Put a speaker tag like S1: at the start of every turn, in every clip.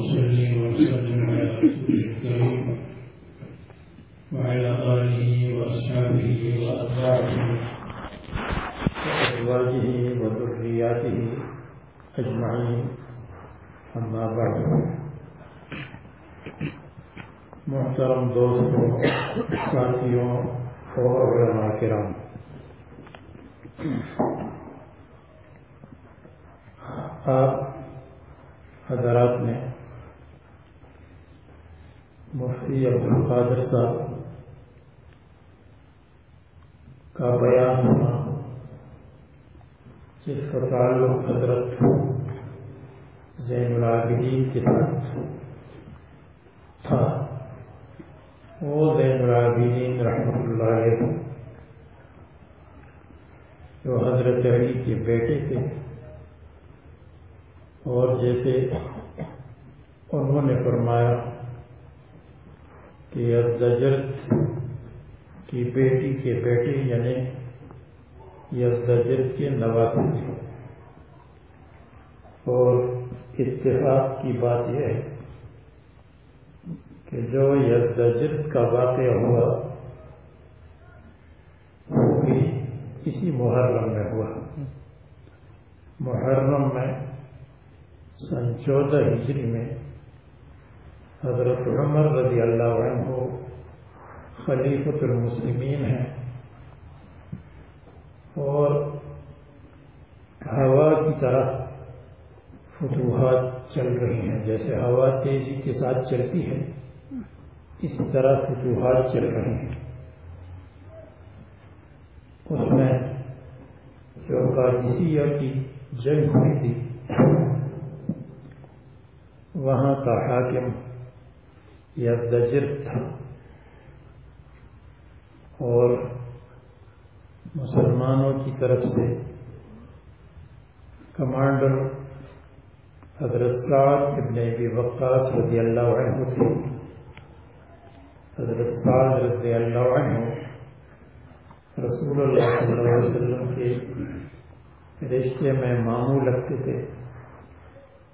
S1: وصلي وسلم على الكريم وعلى آله وأصحابه وأتباعه
S2: وأزواجه. وذرياته أجمعين. أما بعد. محترم دوستوں ساتھیوں، اور علماء کرام. آپ حضرات نے مفتی عبد القادر صاحب کا بیان ہونا جس کا تعلق حضرت زین العابدین کے ساتھ تھا۔ وہ زین العابدین رحمۃ اللہ علیہ جو حضرت علی کے بیٹے تھے اور جیسے انہوں نے فرمایا کہ یزدجرت کی بیٹی کے بیٹے یعنی یزدجرت کے نواسے تھے اور اتفاق کی بات یہ ہے کہ جو یزدجرت کا واقعہ ہوا، وہ بھی اسی محرم میں ہوا۔ محرم میں سن چودہ ہجری میں حضرت عمر رضی اللہ عنہ خلیفۃ المسلمین ہیں۔ اور ہوا کی طرح فتوحات چل رہی ہیں، جیسے ہوا تیزی کے ساتھ چلتی ہے اسی طرح فتوحات چل رہی ہیں۔ اس میں جو قادسیہ کی جنگ ہوئی تھی، وہاں کا حاکم یا دجر تھا اور مسلمانوں کی طرف سے کمانڈر حضرت سعد ابن ابی وقاص رضی اللہ عنہ تھے۔ حضرت سعد رضی اللہ عنہ رسول اللہ صلی اللہ علیہ وسلم کے رشتے میں ماموں لگتے تھے۔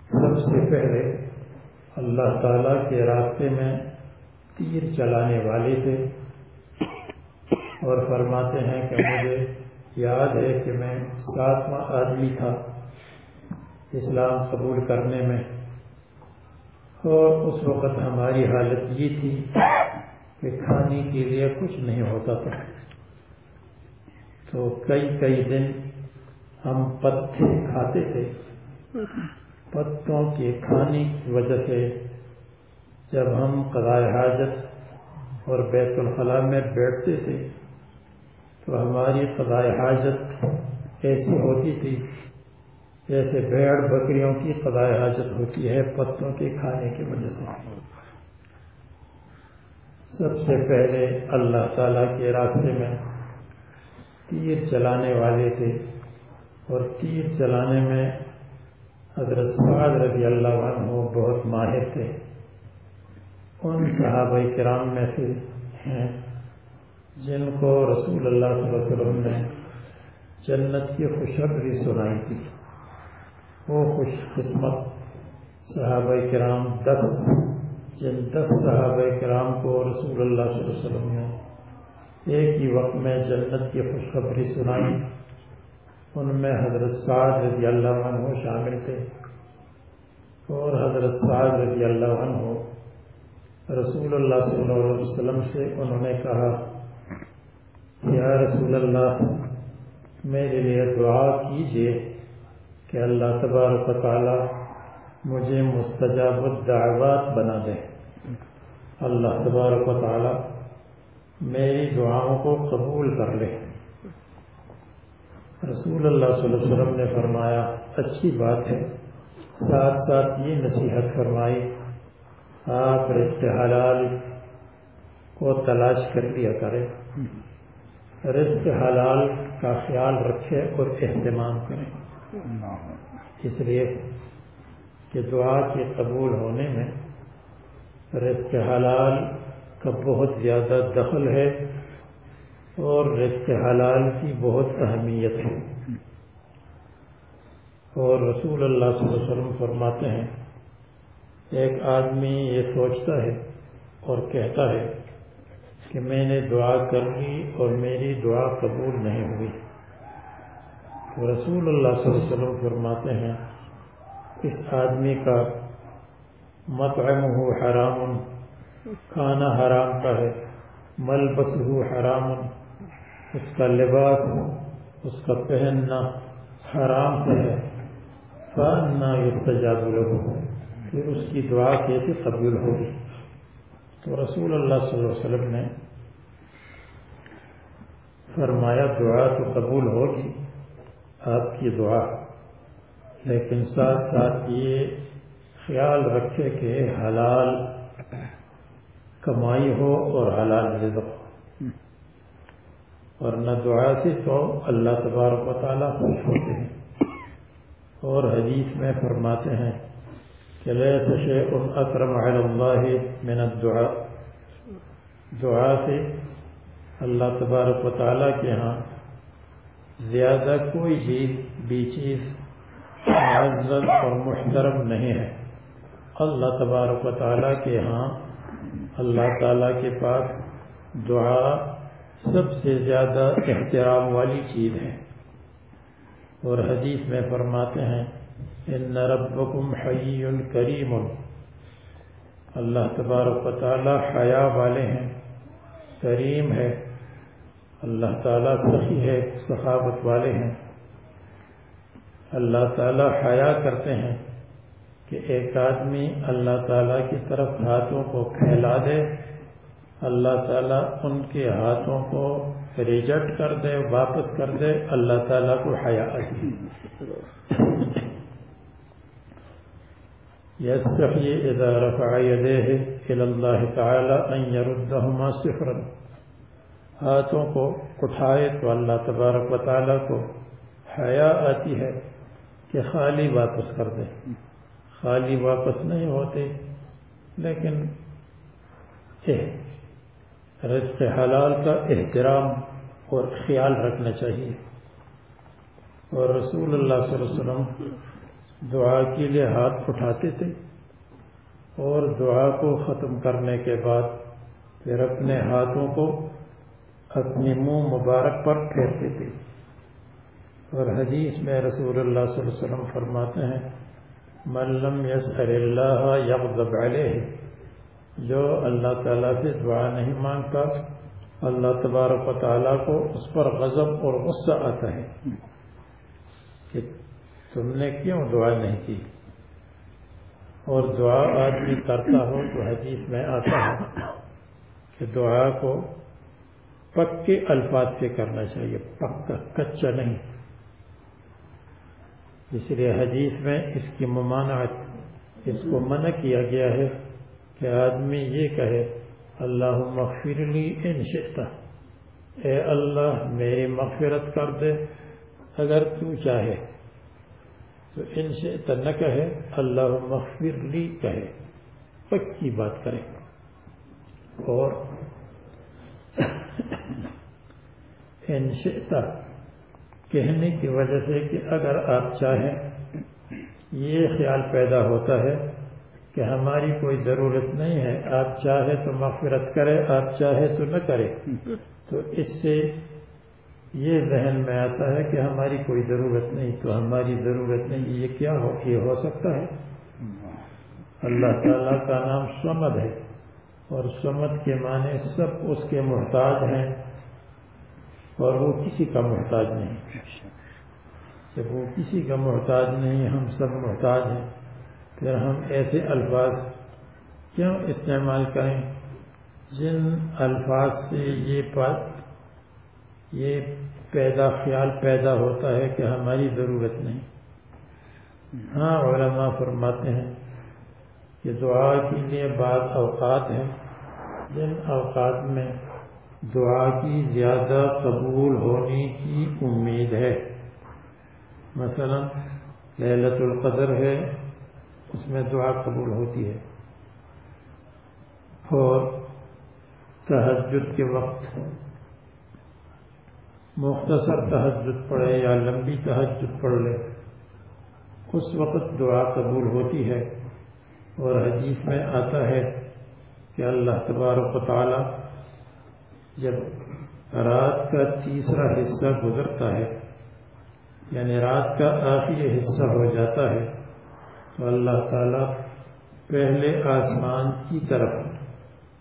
S2: سب سے پہلے اللہ تعالی کے راستے میں تیر چلانے والے تھے اور فرماتے ہیں کہ مجھے یاد ہے کہ میں ساتواں آدمی تھا اسلام قبول کرنے میں اور اس وقت ہماری حالت یہ تھی کہ کھانے کے لیے کچھ نہیں ہوتا تھا۔ تو کئی کئی دن ہم پتے کھاتے تھے۔ پتوں کے کھانے کی وجہ سے جب ہم قضاء حاجت اور بیت الخلاء میں بیٹھتے تھے، تو ہماری قضاء حاجت ایسی ہوتی تھی جیسے بھیڑ بکریوں کی قضاء حاجت ہوتی ہے پتوں کے کھانے کی وجہ سے۔ سب سے پہلے اللہ تعالی کے راستے میں تیر چلانے والے تھے اور تیر چلانے میں حضرت سعد رضی اللہ عنہ بہت ماہر تھے۔ ان صحابہ کرام میں سے ہیں جن کو رسول اللہ صلی اللہ علیہ وسلم نے جنت کی خوشخبری سنائی تھی۔ وہ خوش قسمت صحابہ کرام دس، جن دس صحابہ کرام کو رسول اللہ صلی اللہ علیہ وسلم نے ایک ہی وقت میں جنت کی خوشخبری سنائی۔ ان میں حضرت سعد رضی اللہ عنہ شامل تھے اور حضرت سعد رضی اللہ عنہ رسول اللہ صلی اللہ علیہ وسلم سے انہوں نے کہا یا رسول اللہ، میرے لیے دعا کیجیے کہ اللہ تبارک و تعالی مجھے مستجاب الدعوات بنا دے۔ اللہ تبارک و تعالی میری دعاؤں کو قبول کر لے۔ رسول اللہ صلی اللہ علیہ وسلم نے فرمایا، اچھی بات ہے۔ ساتھ ساتھ یہ نصیحت فرمائی، آپ رشتے حلال کو تلاش کر لیا کرے رزق حلال کا خیال رکھے اور اہتمام کرے اس لیے کہ دعا کے قبول ہونے میں رزق حلال کا بہت زیادہ دخل ہے۔ اور رزق حلال کی بہت اہمیت ہے۔ اور رسول اللہ صلی اللہ علیہ وسلم فرماتے ہیں، ایک آدمی یہ سوچتا ہے اور کہتا ہے کہ میں نے دعا کر لی اور میری دعا قبول نہیں ہوئی۔ تو رسول اللہ صلی اللہ علیہ وسلم فرماتے ہیں، اس آدمی کا مطعم ہو حرام، کھانا حرام کا ہے ملبس ہو حرام اس کا لباس اس کا پہننا حرام کا ہے۔ فانا استجاب له پھر اس کی دعا کیسے قبول ہوگی۔ تو رسول اللہ صلی اللہ علیہ وسلم نے فرمایا، دعا تو قبول ہوگی، آپ کی دعا۔ لیکن ساتھ ساتھ یہ خیال رکھے کہ حلال کمائی ہو اور حلال رزق ہو۔ اور نہ دعا سے تو اللہ تبارک و تعالیٰ خوش ہوتے ہیں۔ اور حدیث میں فرماتے ہیں کہ اکرم علی اللہ من الدعاء۔ دعا سے اللہ تبارک و تعالیٰ کے ہاں زیادہ کوئی چیز بھی چیز، معزز اور محترم نہیں ہے۔ اللہ تبارک و تعالیٰ کے ہاں اللہ تعالیٰ کے پاس دعا سب سے زیادہ احترام والی چیز ہے۔ اور حدیث میں فرماتے ہیں ان ربکم حی کریم۔ اللہ تبارک و تعالیٰ حیا والے ہیں کریم ہے۔ اللہ تعالیٰ سخی ہے سخاوت والے ہیں۔ اللہ تعالیٰ حیا کرتے ہیں کہ ایک آدمی اللہ تعالیٰ کی طرف ہاتھوں کو پھیلا دے۔ اللہ تعالیٰ ان کے ہاتھوں کو ریجیکٹ کر دے، واپس کر دے، اللہ تعالیٰ کو حیا آتی يستحي إذا رفع يديه إلى الله تعالى أن يردهما صفرا۔ ہاتھوں کو اٹھائے تو اللہ تبارک و تعالیٰ کو حیا آتی ہے کہ خالی واپس کر دیں خالی واپس نہیں ہوتے، لیکن رزق حلال کا احترام اور خیال رکھنا چاہیے۔ اور رسول اللہ صلی اللہ علیہ وسلم دعا کے لیے ہاتھ اٹھاتے تھے اور دعا کو ختم کرنے کے بعد پھر اپنے ہاتھوں کو اپنے منہ مبارک پر پھیرتے تھے۔ اور حدیث میں رسول اللہ صلی اللہ علیہ وسلم فرماتے ہیں ملم یس اللہ یغضب علیہ جو اللہ تعالیٰ سے دعا نہیں مانگتا، اللہ تبارک و تعالیٰ کو اس پر غضب اور غصہ آتا ہے کہ تم نے کیوں دعا نہیں کی؟ اور دعا آدمی کرتا ہو تو حدیث میں آتا ہے کہ دعا کو پکے الفاظ سے کرنا چاہیے، پکا، کچا نہیں۔ اس لیے حدیث میں اس کی ممانعت، اس کو منع کیا گیا ہے۔ کہ آدمی یہ کہے اللہ مغفر لی ان شئتا اے اللہ، میری مغفرت کر دے اگر تو چاہے۔ تو ان شئتا نہ کہے اللہ مغفر لی کہے۔ پکی بات کرے اور ان شئتا کہنے کی وجہ سے کہ اگر آپ چاہیں، یہ خیال پیدا ہوتا ہے کہ ہماری کوئی ضرورت نہیں ہے۔ آپ چاہے تو مغفرت کرے، آپ چاہے تو نہ کرے۔ تو اس سے یہ ذہن میں آتا ہے کہ ہماری کوئی ضرورت نہیں۔ تو ہماری ضرورت نہیں، یہ کیا ہو، یہ ہو سکتا ہے؟ اللہ تعالیٰ کا نام سمد ہے۔ اور سمد کے معنی سب اس کے محتاج ہیں اور وہ کسی کا محتاج نہیں۔ جب وہ کسی کا محتاج نہیں، ہم سب محتاج ہیں۔ پھر ہم ایسے الفاظ کیوں استعمال کریں؟ جن الفاظ سے یہ بات یہ پیدا خیال پیدا ہوتا ہے کہ ہماری ضرورت نہیں۔ ہاں علماء فرماتے ہیں کہ دعا کے لیے بعض اوقات ہیں، جن اوقات میں دعا کی زیادہ قبول ہونے کی امید ہے۔ مثلا للت القدر ہے اس میں دعا قبول ہوتی ہے۔ اور تہجد کے وقت مختصر تہجد پڑھے یا لمبی تہجد پڑھ لے، اس وقت دعا قبول ہوتی ہے۔ اور حدیث میں آتا ہے کہ اللہ تبارک و تعالی جب رات کا تیسرا حصہ گزرتا ہے یعنی رات کا آخری حصہ ہو جاتا ہے اللہ تعالی پہلے آسمان کی طرف۔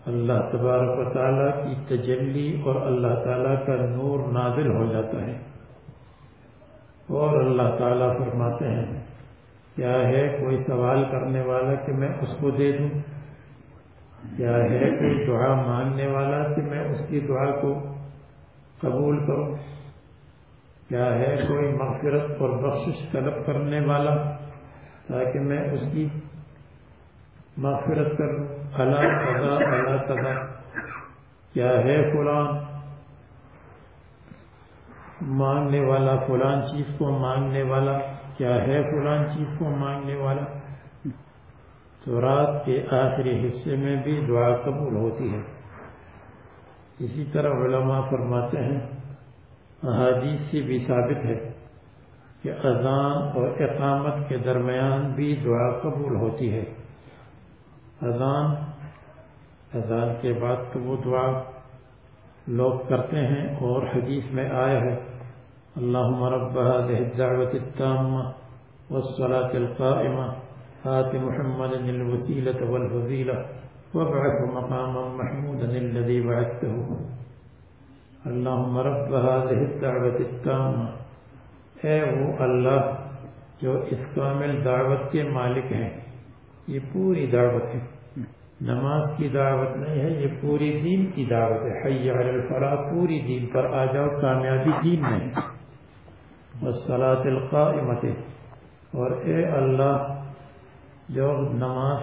S2: اللہ تبارک و تعالیٰ کی تجلی اور اللہ تعالیٰ کا نور نازل ہو جاتا ہے۔ اور اللہ تعالیٰ فرماتے ہیں، کیا ہے کوئی سوال کرنے والا کہ میں اس کو دے دوں؟ کیا ہے کوئی دعا مانگنے والا کہ میں اس کی دعا کو قبول کروں؟ کیا ہے کوئی مغفرت اور بخشش طلب کرنے والا تاکہ میں اس کی مغفرت کروں اللہ تدا اللہ تدا کیا ہے فلان؟ مانگنے والا فلان چیز کو مانگنے والا۔ کیا ہے فلان چیز کو مانگنے والا؟ تو رات کے آخری حصے میں بھی دعا قبول ہوتی ہے۔ اسی طرح علماء فرماتے ہیں، احادیث سے بھی ثابت ہے۔ کہ اذان اور اقامت کے درمیان بھی دعا قبول ہوتی ہے۔ اذان اذان کے بعد تو وہ دعا لوگ کرتے ہیں اور حدیث میں آیا ہے۔ اللهم رب هذه الدعوة التامة والصلاة القائمة آت محمد الوسيلة والفضيلة وابعث مقاما محمودا الذي بعثته اللهم رب هذه الدعوة التامة اے وہ اللہ جو اس کامل دعوت کے مالک ہیں۔ یہ پوری دعوت ہے۔ نماز کی دعوت نہیں ہے، یہ پوری دین کی دعوت ہے۔ حی علی الفلاح پوری دین پر آ جاؤ، کامیابی دین میں۔ والصلاة القائمت اور اے اللہ، جو نماز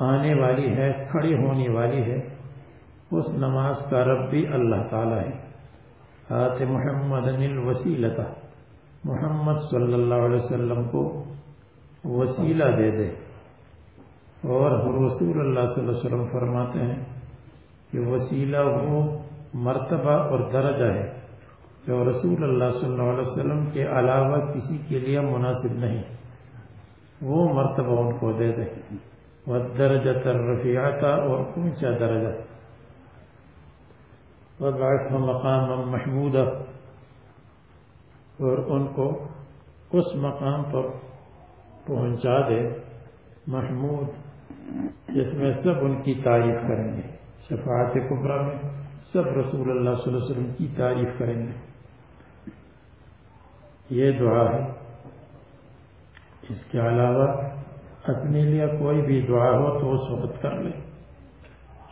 S2: آنے والی ہے، کھڑی ہونے والی ہے، اس نماز کا رب بھی اللہ تعالی ہے۔ آت محمد الوسیلتا محمد صلی اللہ علیہ وسلم کو وسیلہ دے دے۔ اور رسول اللہ صلی اللہ علیہ وسلم فرماتے ہیں کہ وسیلہ وہ مرتبہ اور درجہ ہے جو رسول اللہ صلی اللہ علیہ وسلم کے علاوہ کسی کے لیے مناسب نہیں۔ وہ مرتبہ ان کو دے دے۔ وہ درجہ ترفیاتا اور اونچا درجہ۔ وبعث مقام محمود اور ان کو اس مقام پر پہنچا دے محمود، جس میں سب ان کی تعریف کریں گے۔ شفاعت کبرا میں سب رسول اللہ صلی اللہ علیہ وسلم کی تعریف کریں گے۔ یہ دعا ہے۔ اس کے علاوہ اپنے لیے کوئی بھی دعا ہو تو اس وقت کر لے۔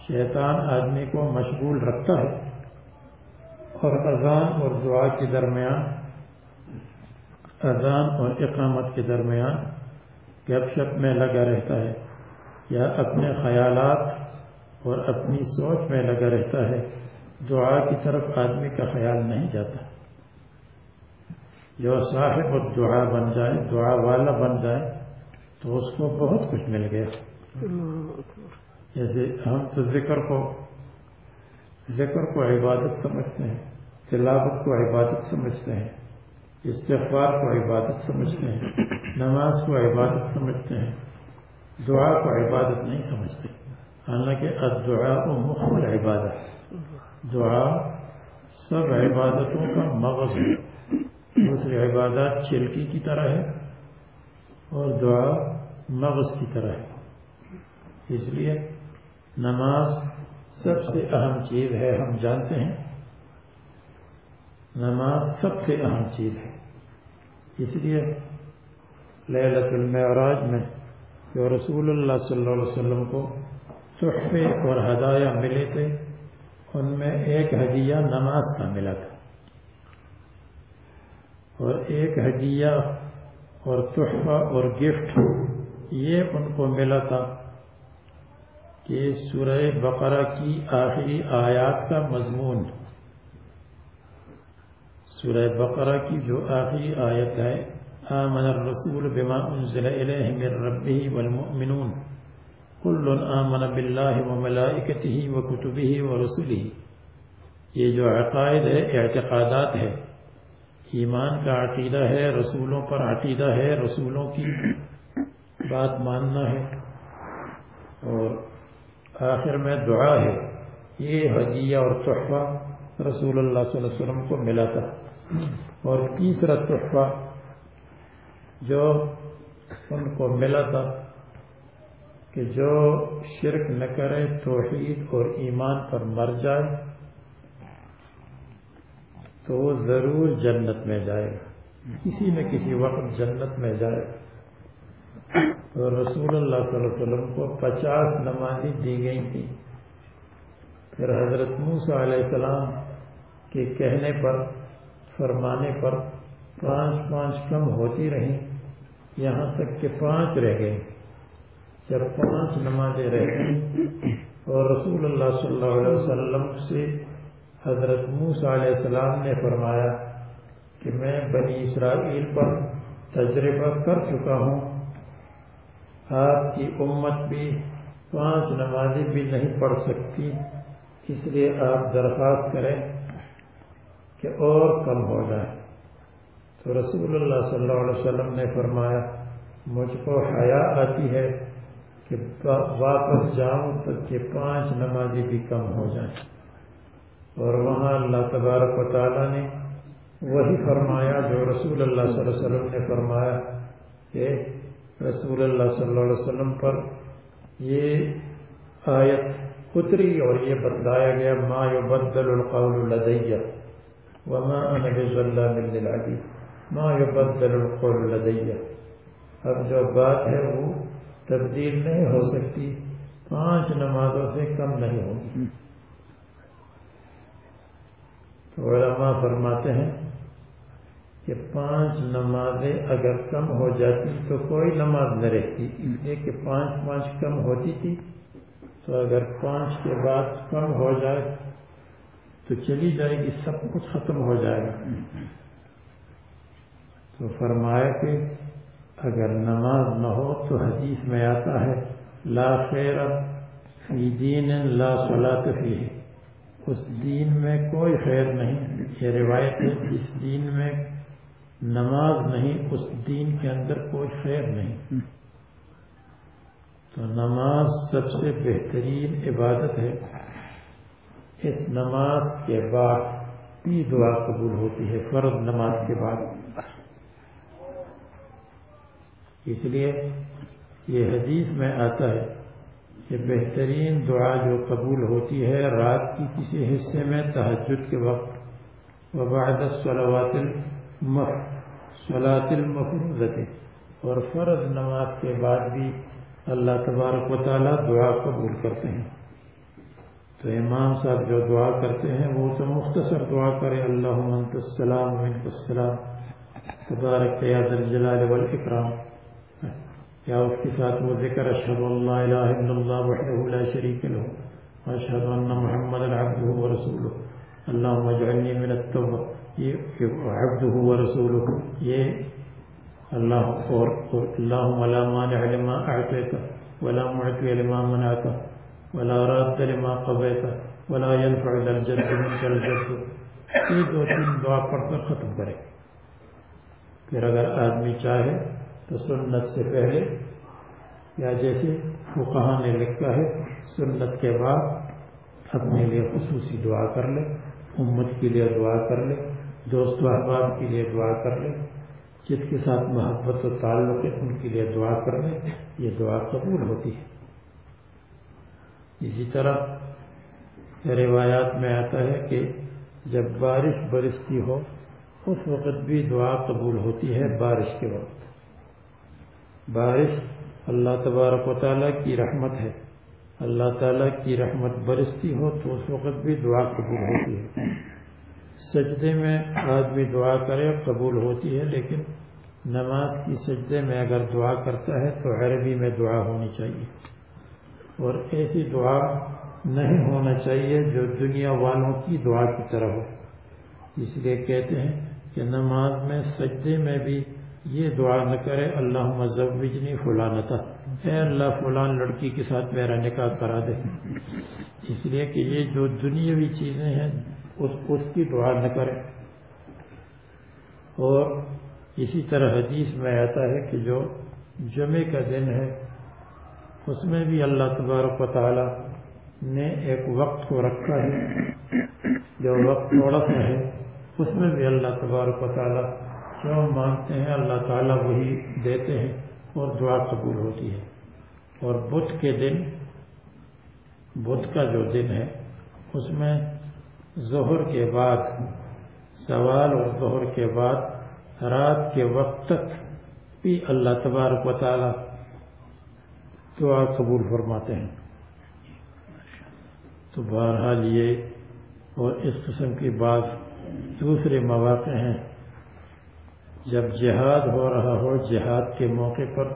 S2: شیطان آدمی کو مشغول رکھتا ہے۔ اور اذان اور دعا کے درمیان، اذان اور اقامت کے درمیان گپ شپ میں لگا رہتا ہے، یا اپنے خیالات اور اپنی سوچ میں لگا رہتا ہے۔ دعا کی طرف آدمی کا خیال نہیں جاتا۔ جو صاحب اور دعا بن جائے، دعا والا بن جائے، تو اس کو بہت کچھ مل گیا۔ جیسے ہم تو ذکر کو ذکر کو عبادت سمجھتے ہیں۔ تلاوت کو عبادت سمجھتے ہیں، استغفار کو عبادت سمجھتے ہیں، نماز کو عبادت سمجھتے ہیں، دعا کو عبادت نہیں سمجھتے۔ حالانکہ الدعاء کو مخمل عبادت دعا سب عبادتوں کا مغز ہے۔ دوسری عبادات چلکی کی طرح ہے اور دعا مغز کی طرح ہے۔ اس لیے نماز سب سے اہم چیز ہے، ہم جانتے ہیں نماز سب سے اہم چیز ہے۔ اس لیے للت المعراج میں جو رسول اللہ صلی اللہ علیہ وسلم کو تحفے اور ہدایہ ملے تھے، ان میں ایک ہدیہ نماز کا ملا تھا۔ اور ایک ہدیہ اور تحفہ اور گفٹ یہ ان کو ملا تھا کہ سورہ بقرہ کی آخری آیات کا مضمون سورہ بقرہ کی جو آخری آیت ہے، آمن الرسول بما أنزل إليه من ربه والمؤمنون كل آمن بالله وملائكته وكتبه ورسله یہ جو عقائد ہے، اعتقادات ہے۔ ایمان کا عقیدہ ہے، رسولوں پر عقیدہ ہے، رسولوں کی بات ماننا ہے۔ اور آخر میں دعا ہے۔ یہ حجیہ اور تحفہ رسول اللہ صلی اللہ علیہ وسلم کو ملا تھا۔ اور تیسرا تحفہ جو ان کو ملا تھا کہ جو شرک نہ کرے، توحید اور ایمان پر مر جائے، تو وہ ضرور جنت میں جائے گا۔ کسی نہ کسی وقت جنت میں جائے گا۔ اور رسول اللہ صلی اللہ علیہ وسلم کو پچاس نمازی دی گئی تھی پھر حضرت موسیٰ علیہ السلام کے کہنے پر فرمانے پر پانچ پانچ کم ہوتی رہیں، یہاں تک کہ پانچ رہ گئے جب پانچ نمازیں رہ گئی اور رسول اللہ صلی اللہ علیہ وسلم سے حضرت موسیٰ علیہ السلام نے فرمایا کہ میں بنی اسرائیل پر تجربہ کر چکا ہوں۔ آپ کی امت بھی پانچ نمازیں بھی نہیں پڑھ سکتی، اس لیے آپ درخواست کریں۔ کہ اور کم ہو جائے۔ تو رسول اللہ صلی اللہ علیہ وسلم نے فرمایا، مجھ کو حیا آتی ہے کہ واپس جاؤں تو کہ پانچ نمازی بھی کم ہو جائیں۔ اور وہاں اللہ تبارک و تعالیٰ نے وہی فرمایا جو رسول اللہ صلی اللہ علیہ وسلم نے فرمایا کہ رسول اللہ صلی اللہ علیہ وسلم پر یہ آیت اتری اور یہ بتلایا گیا، ما يبدل القول لدي وما انا بظلام للعبيد ما يبدل القول لدي. اب جو بات ہے وہ تبدیل نہیں ہو سکتی. پانچ نمازوں سے کم نہیں ہوگی. تو علماء فرماتے ہیں کہ پانچ نمازیں اگر کم ہو جاتی تو کوئی نماز نہ رہتی. اس لیے کہ پانچ پانچ کم ہوتی تھی. تو اگر پانچ کے بعد کم ہو جائے تو چلی جائے گی، سب کچھ ختم ہو جائے گا۔ تو فرمایا کہ اگر نماز نہ ہو تو حدیث میں آتا ہے، لا خیر فی دین، لا صلاۃ فی اس دین میں کوئی خیر نہیں۔ یہ روایت ہے جس دین میں نماز نہیں، اس دین کے اندر کوئی خیر نہیں۔ تو نماز سب سے بہترین عبادت ہے۔ اس نماز کے بعد بھی دعا قبول ہوتی ہے، فرض نماز کے بعد۔ اس لیے یہ حدیث میں آتا ہے کہ بہترین دعا جو قبول ہوتی ہے رات کی کسی حصے میں تحجد کے وقت وبعد صلوات صلاۃ المفروضت اور فرض نماز کے بعد بھی اللہ تبارک و تعالیٰ دعا قبول کرتے ہیں۔ تو امام صاحب جو دعا کرتے ہیں وہ تو مختصر دعا کرے اللہ السلام السلام. تبارک یا جلال والاکرام. یا اس کے ساتھ وہ ذکر، اشہد اللہ الہ الا اللہ وحدہ لا شریک لہ واشہد ان محمد عبدہ ورسولہ اللہم اجعلنی من التوبہ. یہ عبدہ ورسولہ یہ اللہ اور اللہم لا مانع لما اعطیت ولا معطی لما منعت ولا راد لما قضیت ولا ينفع الجد منك الجد. یہ دو تین دعا پڑھ کر ختم کرے۔ پھر اگر آدمی چاہے تو سنت سے پہلے یا جیسے فقہ نے لکھا ہے، سنت کے بعد اپنے لیے خصوصی دعا کر لے، امت کے لیے دعا کر لے، دوست و احباب کے لیے دعا کر لے، جس کے ساتھ محبت و تعلق ہے ان کے لیے دعا کر لے، یہ دعا قبول ہوتی ہے۔ اسی طرح روایات میں آتا ہے کہ جب بارش برستی ہو، اس وقت بھی دعا قبول ہوتی ہے بارش کے وقت۔ بارش اللہ تبارک و تعالیٰ کی رحمت ہے۔ اللہ تعالیٰ کی رحمت برستی ہو تو اس وقت بھی دعا قبول ہوتی ہے۔ سجدے میں آدمی دعا کرے قبول ہوتی ہے، لیکن نماز کی سجدے میں اگر دعا کرتا ہے تو عربی میں دعا ہونی چاہیے۔ اور ایسی دعا نہیں ہونا چاہیے جو دنیا والوں کی دعا کی طرح ہو۔ اس لیے کہتے ہیں کہ نماز میں سجدے میں بھی یہ دعا نہ کرے اللہ مزوجنی فلانتا۔ اے اللہ، فلان لڑکی کے ساتھ میرا نکاح کرا دے۔ اس لیے کہ یہ جو دنیاوی چیزیں ہیں، اس اس کی دعا نہ کرے۔ اور اسی طرح حدیث میں آتا ہے کہ جو جمعے کا دن ہے اس میں بھی اللہ تبارک و تعالی نے ایک وقت کو رکھا ہے۔ جو وقت تھوڑا سا ہے، اس میں بھی اللہ تبارک و تعالی جو مانگتے ہیں، اللہ تعالیٰ وہی دیتے ہیں اور دعا قبول ہوتی ہے۔ اور بدھ کے دن بدھ کا جو دن ہے، اس میں ظہر کے بعد، سوال اور ظہر کے بعد، رات کے وقت تک بھی اللہ تبارک و تعالی دعا قبول فرماتے ہیں؟ تو بہرحال یہ اور اس قسم کی بات دوسرے مواقع ہیں۔ جب جہاد ہو رہا ہو، جہاد کے موقع پر،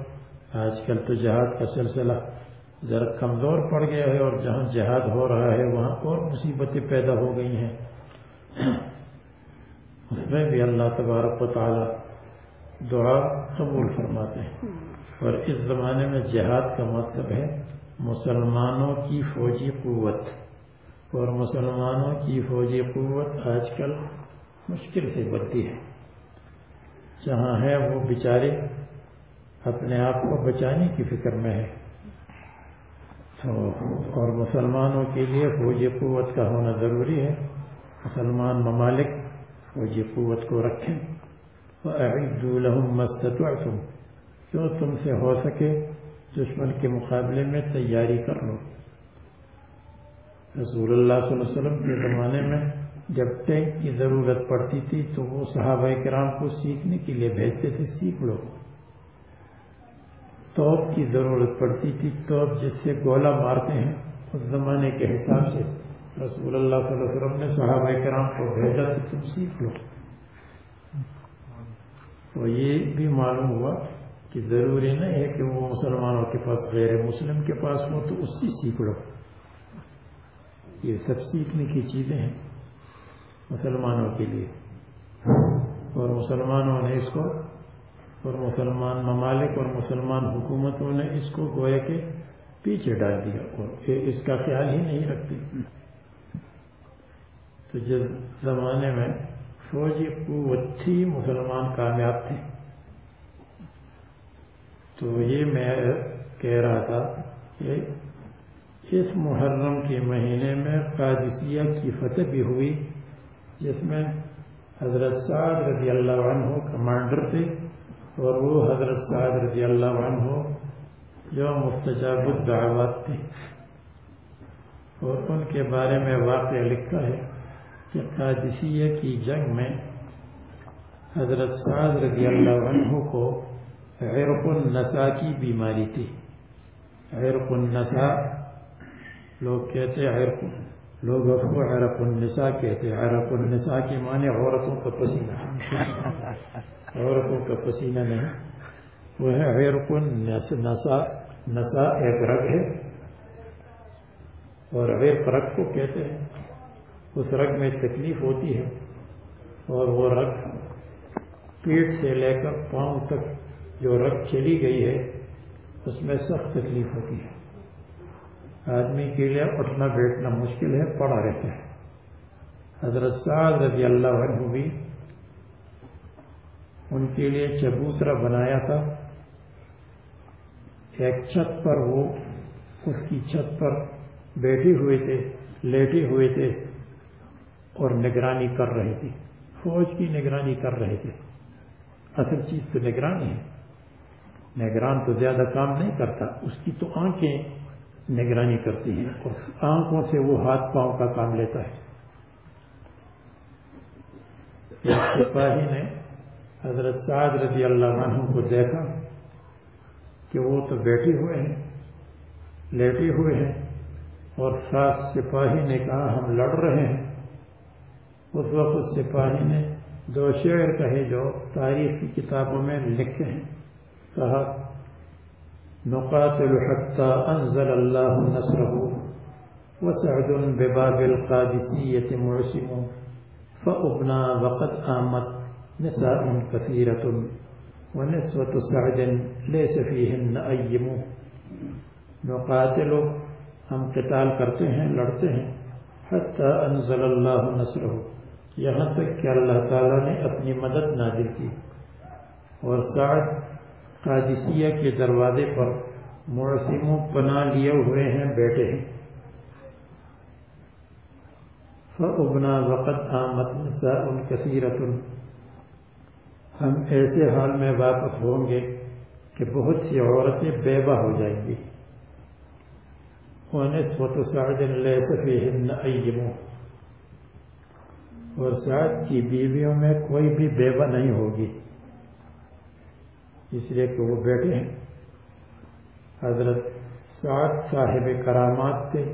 S2: آج کل تو جہاد کا سلسلہ ذرا کمزور پڑ گیا ہے اور جہاں جہاد ہو رہا ہے، وہاں اور مصیبتیں پیدا ہو گئی ہیں۔ اس میں بھی اللہ تبارک و تعالی دعا قبول فرماتے ہیں۔ اور اس زمانے میں جہاد کا مطلب ہے مسلمانوں کی فوجی قوت۔ اور مسلمانوں کی فوجی قوت آج کل مشکل سے بڑھتی ہے۔ جہاں ہے وہ بیچارے اپنے آپ کو بچانے کی فکر میں ہے۔ تو اور مسلمانوں کے لیے فوجی قوت کا ہونا ضروری ہے۔ مسلمان ممالک فوجی قوت کو رکھیں۔ مَسْتَطْوَعْتُمْ جو تم سے ہو سکے دشمن کے مقابلے میں تیاری کر لو؟ رسول اللہ صلی اللہ علیہ وسلم کے زمانے میں جب ٹینک کی ضرورت پڑتی تھی تو وہ صحابہ کرام کو سیکھنے کے لیے بھیجتے تھے، سیکھ لو۔ توپ کی ضرورت پڑتی تھی، توپ جس سے گولا مارتے ہیں، اس زمانے کے حساب سے رسول اللہ صلی اللہ علیہ وسلم نے صحابہ کرام کو بھیجا تو تم سیکھ لو۔ تو یہ بھی معلوم ہوا کہ ضروری نہیں ہے کہ وہ مسلمانوں کے پاس غیر مسلم کے پاس ہو تو اس سے سیکھ لو۔ یہ سب سیکھنے کی چیزیں ہیں مسلمانوں کے لیے۔ اور مسلمانوں نے اس کو، اور مسلمان ممالک اور مسلمان حکومتوں نے اس کو گوئے کے پیچھے ڈال دیا اور اس کا خیال ہی نہیں رکھتی تو جس زمانے میں فوجی قوت تھی، مسلمان کامیاب تھے۔ تو یہ میں کہہ رہا تھا کہ اس محرم کے مہینے میں قادسیہ کی فتح بھی ہوئی، جس میں حضرت سعد رضی اللہ عنہ کمانڈر تھے اور وہ حضرت سعد رضی اللہ عنہ جو مستجاب الدعوات تھے۔ اور ان کے بارے میں واقعہ لکھا ہے کہ قادسیہ کی جنگ میں حضرت سعد رضی اللہ عنہ کو عرق النسا کی بیماری تھی۔ عرق النسا لوگ کہتے عرق لوگ اس کو عرق النساء کہتے ہیں۔ عرق النساء کے معنی عورتوں کا پسینہ۔ عورتوں کا پسینہ نہیں، وہ ہے عرق النساء نسا ایک رگ ہے۔ اور عرق رگ کو کہتے ہیں، اس رگ میں تکلیف ہوتی ہے اور وہ رگ پیٹ سے لے کر پاؤں تک جو رگ چلی گئی ہے، اس میں سخت تکلیف ہوتی ہے۔ آدمی کے لیے اٹھنا بیٹھنا مشکل ہے، پڑا رہتا ہے۔ حضرت سعد رضی اللہ عنہ بھی ان کے لیے چبوترا بنایا تھا۔ ایک چھت پر وہ اس کی چھت پر بیٹھے ہوئے تھے، لیٹے ہوئے تھے اور نگرانی کر رہے تھے۔ فوج کی نگرانی کر رہے تھے۔ اصل چیز تو نگرانی ہے۔ نگران تو زیادہ کام نہیں کرتا، اس کی تو آنکھیں نگرانی کرتی ہے اور آنکھوں سے وہ ہاتھ پاؤں کا کام لیتا ہے۔ سپاہی نے حضرت سعد رضی اللہ عنہ کو دیکھا کہ وہ تو بیٹھے ہوئے ہیں، لیٹے ہوئے ہیں اور ساتھ سپاہی نے کہا، ہم لڑ رہے ہیں۔ اس وقت سپاہی نے دو شعر کہے جو تاریخ کی کتابوں میں لکھے ہیں۔ کہا نقاتل حتى أنزل الله نصره وسعد بباب القادسية معسم فأبنى وقد آمت نساء كثيرة ونسوة سعد ليس فيهن أيم نقاتل ہم قتال کرتے ہیں، لڑتے ہیں۔ حتی انزل اللہ نصرہ، یہاں تک کہ اللہ تعالیٰ نے اپنی مدد نازل کی۔ اور سعد قادسیہ کے دروازے پر معصموں پناہ لیے ہوئے ہیں، بیٹھے ہیں۔ فَأُبْنَا وَقَدْ آمَتْ نِسَاءٌ كَثِيرَةٌ۔ ہم ایسے حال میں واپس ہوں گے کہ بہت سی عورتیں بیوہ ہو جائیں گی۔ وَنِسْوَةُ سَعْدٍ لَيْسَ فِيهِنَّ أَيِّمُ اور سعد کی بیویوں میں کوئی بھی بیوہ نہیں ہوگی۔ اس لیے کہ وہ بیٹھے ہیں۔ حضرت سعد صاحب کرامات تھے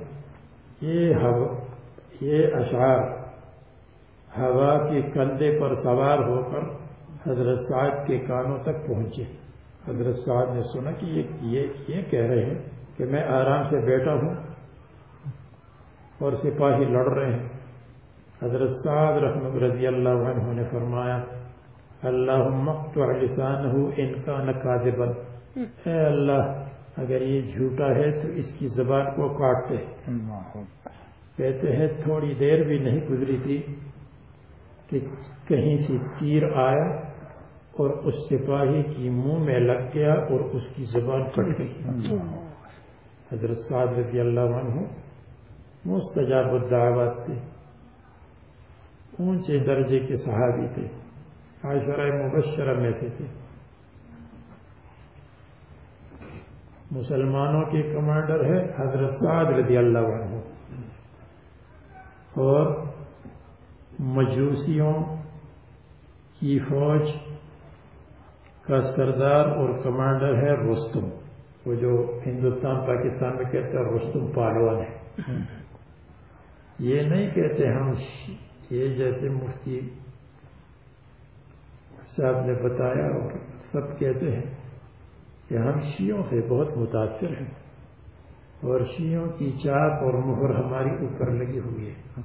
S2: یہ ہوا یہ اشعار ہوا کے کندھے پر سوار ہو کر حضرت سعد کے کانوں تک پہنچے۔ حضرت سعد نے سنا کہ یہ یہ یہ کہہ رہے ہیں کہ میں آرام سے بیٹھا ہوں اور سپاہی لڑ رہے ہیں۔ حضرت سعد رحمت رضی اللہ عنہ نے فرمایا اللہ مقتع لسانہ ان کا نقادبا اے اللہ اگر یہ جھوٹا ہے تو اس کی زبان کو کاٹتے کہتے ہیں تھوڑی دیر بھی نہیں گزری تھی کہ کہیں سے تیر آیا اور اس سپاہی کی منہ میں لگ گیا اور اس کی زبان کٹ گئی۔ حضرت سعد رضی اللہ عنہ مستجاب الدعوات تھے اونچے درجے کے صحابی تھے۔ عاشرہ مبشرہ میں سے تھے۔ مسلمانوں کے کمانڈر ہے حضرت سعد رضی اللہ عنہ۔ اور مجوسیوں کی فوج کا سردار اور کمانڈر ہے رستم۔ وہ جو ہندوستان، پاکستان میں کہتے ہیں رستم پالوان ہے۔ یہ نہیں کہتے ہم یہ جیسے مفتی صاحب نے بتایا اور سب کہتے ہیں کہ ہم شیوں سے بہت متاثر ہیں اور شیوں کی چاپ اور مہر ہماری اوپر لگی ہوئی ہے۔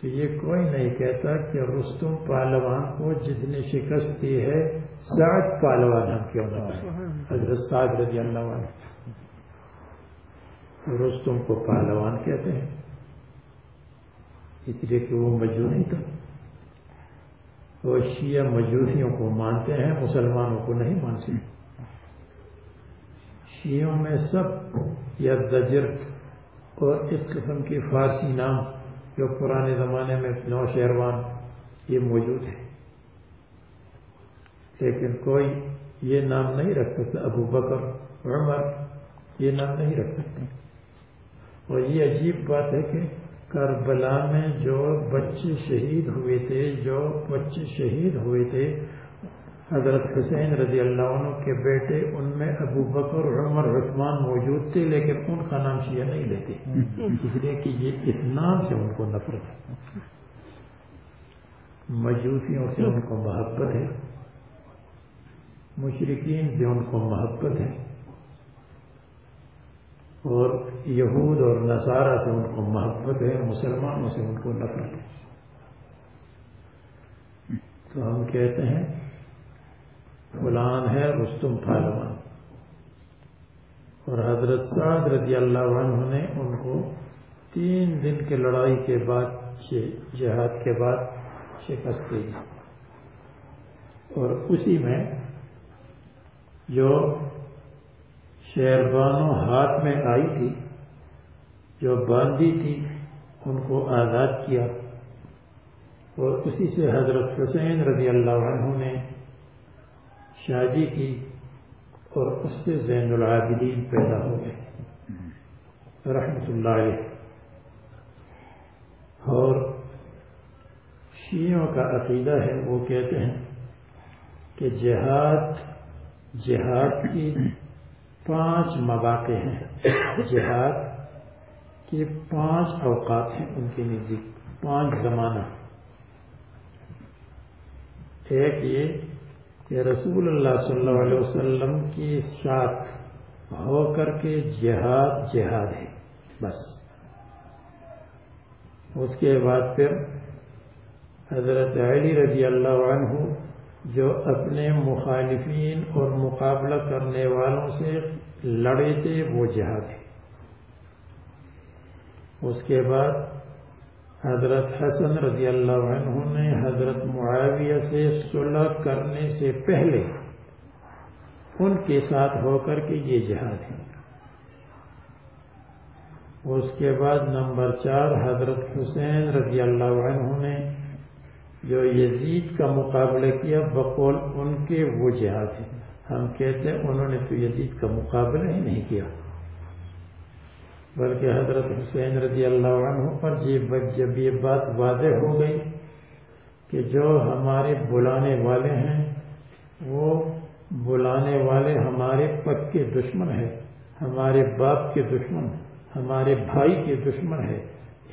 S2: تو یہ کوئی نہیں کہتا کہ رستم پالوان کو جس نے شکست دی ہے، سعد پالوان ہم کیوں نہ حضرت سعد رضی اللہ عنہ۔ رستم کو پالوان کہتے ہیں۔ اس لیے کہ وہ مجوسی تھا۔ وہ شیعہ مجوسیوں کو مانتے ہیں، مسلمانوں کو نہیں مانتے شیعوں میں سب یا دجر اور اس قسم کے فارسی نام جو پرانے زمانے میں نو شہروان یہ موجود ہے لیکن کوئی یہ نام نہیں رکھ سکتا۔ ابو بکر، عمر یہ نام نہیں رکھ سکتے۔ اور یہ عجیب بات ہے کہ کربلا میں جو بچے شہید ہوئے تھے، جو بچے شہید ہوئے تھے، حضرت حسین رضی اللہ عنہ کے بیٹے، ان میں ابو بکر عمر عثمان موجود تھے، لیکن ان کا نام شیعہ نہیں لیتے۔ اس لیے کہ یہ اس نام سے ان کو نفرت ہے۔ مجوسیوں سے ان کو محبت ہے۔ مشرقین سے ان کو محبت ہے۔ اور یہود اور نصارہ سے ان کو محبت ہے، مسلمانوں سے ان کو نفرت ہے۔ تو ہم کہتے ہیں، فلان ہے رستم پہلوان۔ اور حضرت سعد رضی اللہ عنہ نے ان کو تین دن کے لڑائی کے بعد جہاد کے بعد شکست دی۔ اور اسی میں جو شیربانو ہاتھ میں آئی تھی، جو باندھی تھی، ان کو آزاد کیا۔ اور اسی سے حضرت حسین رضی اللہ عنہ نے شادی کی اور اس سے زین العابدین پیدا ہو گئے۔ رحمت اللہ علیہ۔ اور شیعوں کا عقیدہ ہے، وہ کہتے ہیں کہ جہاد جہاد کی پانچ مواقع ہیں جہاد کے پانچ اوقات ہیں ان کے نزدیک، پانچ زمانہ۔ ایک یہ کہ رسول اللہ صلی اللہ علیہ وسلم کے ساتھ ہو کر کے جہاد جہاد ہے، بس۔ اس کے بعد پھر حضرت علی رضی اللہ عنہ جو اپنے مخالفین اور مقابلہ کرنے والوں سے لڑے تھے، وہ جہاد ہے اس کے بعد حضرت حسن رضی اللہ عنہ نے حضرت معاویہ سے صلح کرنے سے پہلے ان کے ساتھ ہو کر کے یہ جہاد ہے۔ اس کے بعد نمبر چار حضرت حسین رضی اللہ عنہ نے جو یزید کا مقابلہ کیا، بقول ان کے وہ جہاد ہے ہم کہتے ہیں انہوں نے تو یزید کا مقابلہ ہی نہیں کیا۔ بلکہ حضرت حسین رضی اللہ عنہ پر جب یہ بات واضح ہو گئی کہ جو ہمارے بلانے والے ہیں، وہ بلانے والے ہمارے پک کے دشمن ہیں، ہمارے باپ کے دشمن، ہمارے بھائی کے دشمن ہے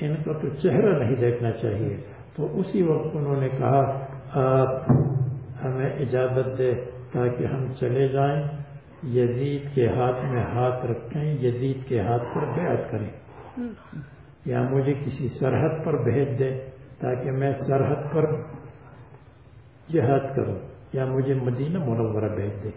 S2: ان کا تو چہرہ نہیں دیکھنا چاہیے۔ تو اسی وقت انہوں نے کہا، آپ ہمیں اجازت دے تاکہ ہم چلے جائیں، یزید کے ہاتھ میں ہاتھ رکھیں، یزید کے ہاتھ پر بیعت کریں۔ یا مجھے کسی سرحد پر بھیج دے تاکہ میں سرحد پر جہاد کروں، یا مجھے مدینہ منورہ بھیج دے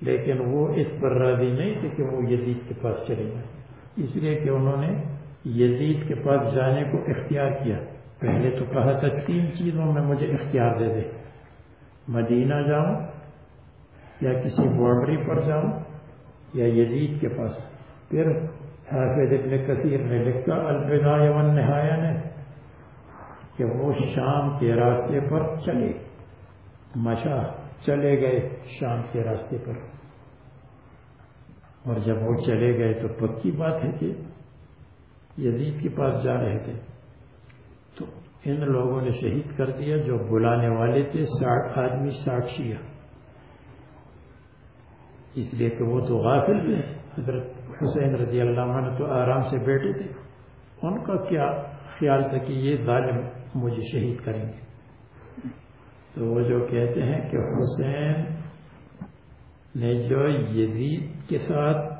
S2: لیکن وہ اس پر راضی نہیں تھے کہ وہ یزید کے پاس چلے جائیں۔ اس لیے کہ انہوں نے یزید کے پاس جانے کو اختیار کیا۔ پہلے تو کہا تھا تین چیزوں میں مجھے اختیار دے دے۔ مدینہ جاؤں یا کسی بارڈری پر جاؤں یا یزید کے پاس۔ پھر حافظ ابن کثیر نے لکھا، الوداع ون نہایا نے، کہ وہ شام کے راستے پر چلے۔ مشا چلے گئے شام کے راستے پر۔ اور جب وہ چلے گئے تو پکی بات ہے کہ یزید کے پاس جا رہے تھے۔ ان لوگوں نے شہید کر دیا جو بلانے والے تھے، ساٹھ آدمی، ساٹھ شیعہ۔ اس لیے کہ وہ تو غافل تھے۔ حضرت حسین رضی اللہ عنہ تو آرام سے بیٹھے تھے۔ ان کا کیا خیال تھا کہ یہ ظالم مجھے شہید کریں گے؟ تو وہ جو کہتے ہیں کہ حسین نے جو یزید کے ساتھ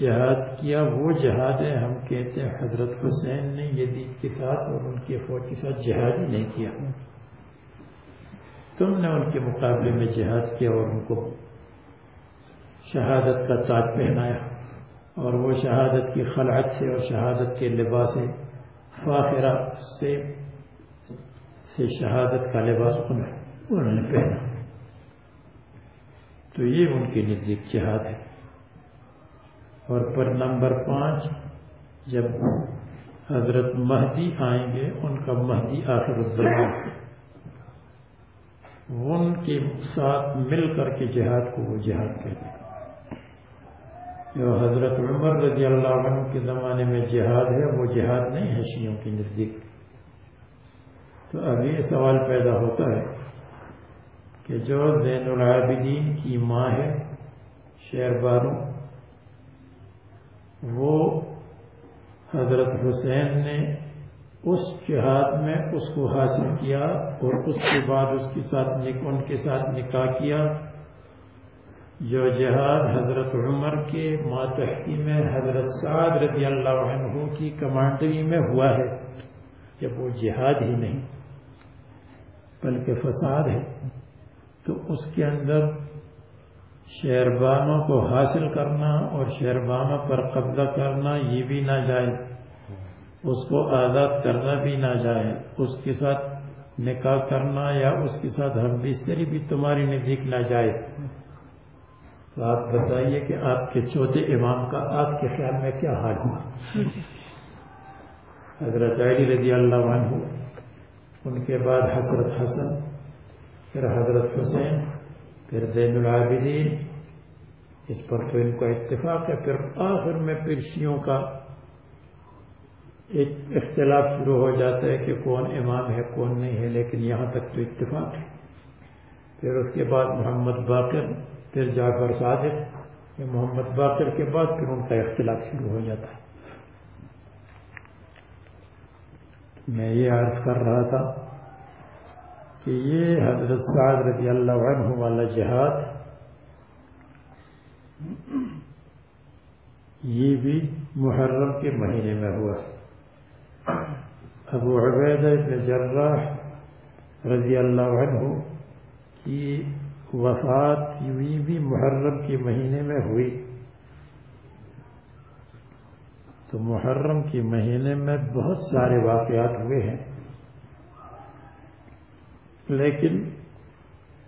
S2: جہاد کیا، وہ جہاد ہے ہم کہتے ہیں حضرت حسین نے، یزید کے ساتھ اور ان کے فوج کے ساتھ جہاد ہی نہیں کیا۔ تم نے ان کے مقابلے میں جہاد کیا اور ان کو شہادت کا تاج پہنایا۔ اور وہ شہادت کی خلعت سے اور شہادت کے لباس فاخرہ سے سے شہادت کا لباس انہوں نے پہنا۔ تو یہ ان کے نزدیک جہاد ہے۔ اور پر نمبر پانچ، جب حضرت مہدی آئیں گے، ان کا مہدی آخر الزمان۔ ان کے ساتھ مل کر کے جہاد کو وہ جہاد کہتے ہیں۔ جو حضرت عمر رضی اللہ عنہ کے زمانے میں جہاد ہے، وہ جہاد نہیں ہے شیوں کے نزدیک۔ تو اب یہ سوال پیدا ہوتا ہے کہ جو زین العابدین کی ماں ہے شیر بارو وہ حضرت حسین نے اس جہاد میں اس کو حاصل کیا اور اس کے بعد اس کے ساتھ ان کے ساتھ نکاح کیا۔ جو جہاد حضرت عمر کے ماتحتی میں حضرت سعد رضی اللہ عنہ کی کمانڈری میں ہوا ہے، جب وہ جہاد ہی نہیں، بلکہ فساد ہے۔ تو اس کے اندر شہربانوں کو حاصل کرنا اور شہربانوں پر قبضہ کرنا یہ بھی نہ جائے اس کو آزاد کرنا بھی نہ جائے اس کے ساتھ نکاح کرنا یا اس کے ساتھ ہم بستری بھی تمہاری نزدیک نہ جائے تو آپ بتائیے کہ آپ کے چوتھے امام کا آپ کے خیال میں کیا حال ہوا؟ حضرت علی رضی اللہ عنہ، ان کے بعد حضرت حسن، پھر حضرت حسین پھر زین العابدین، اس پر تو ان کا اتفاق ہے، پھر آخر میں پرسیوں کا ایک اختلاف شروع ہو جاتا ہے کہ کون امام ہے، کون نہیں ہے، لیکن یہاں تک تو اتفاق ہے۔ پھر اس کے بعد محمد باقر، پھر جعفر صادق یہ محمد باقر کے بعد پھر ان کا اختلاف شروع ہو جاتا ہے۔ میں یہ عرض کر رہا تھا کہ یہ حضرت سعد رضی اللہ عنہ والا جہاد، یہ بھی محرم کے مہینے میں ہوا۔ ابو عبید ابن جراح رضی اللہ عنہ کی وفات یہ بھی محرم کے مہینے میں ہوئی۔ تو محرم کے مہینے میں بہت سارے واقعات ہوئے ہیں۔ لیکن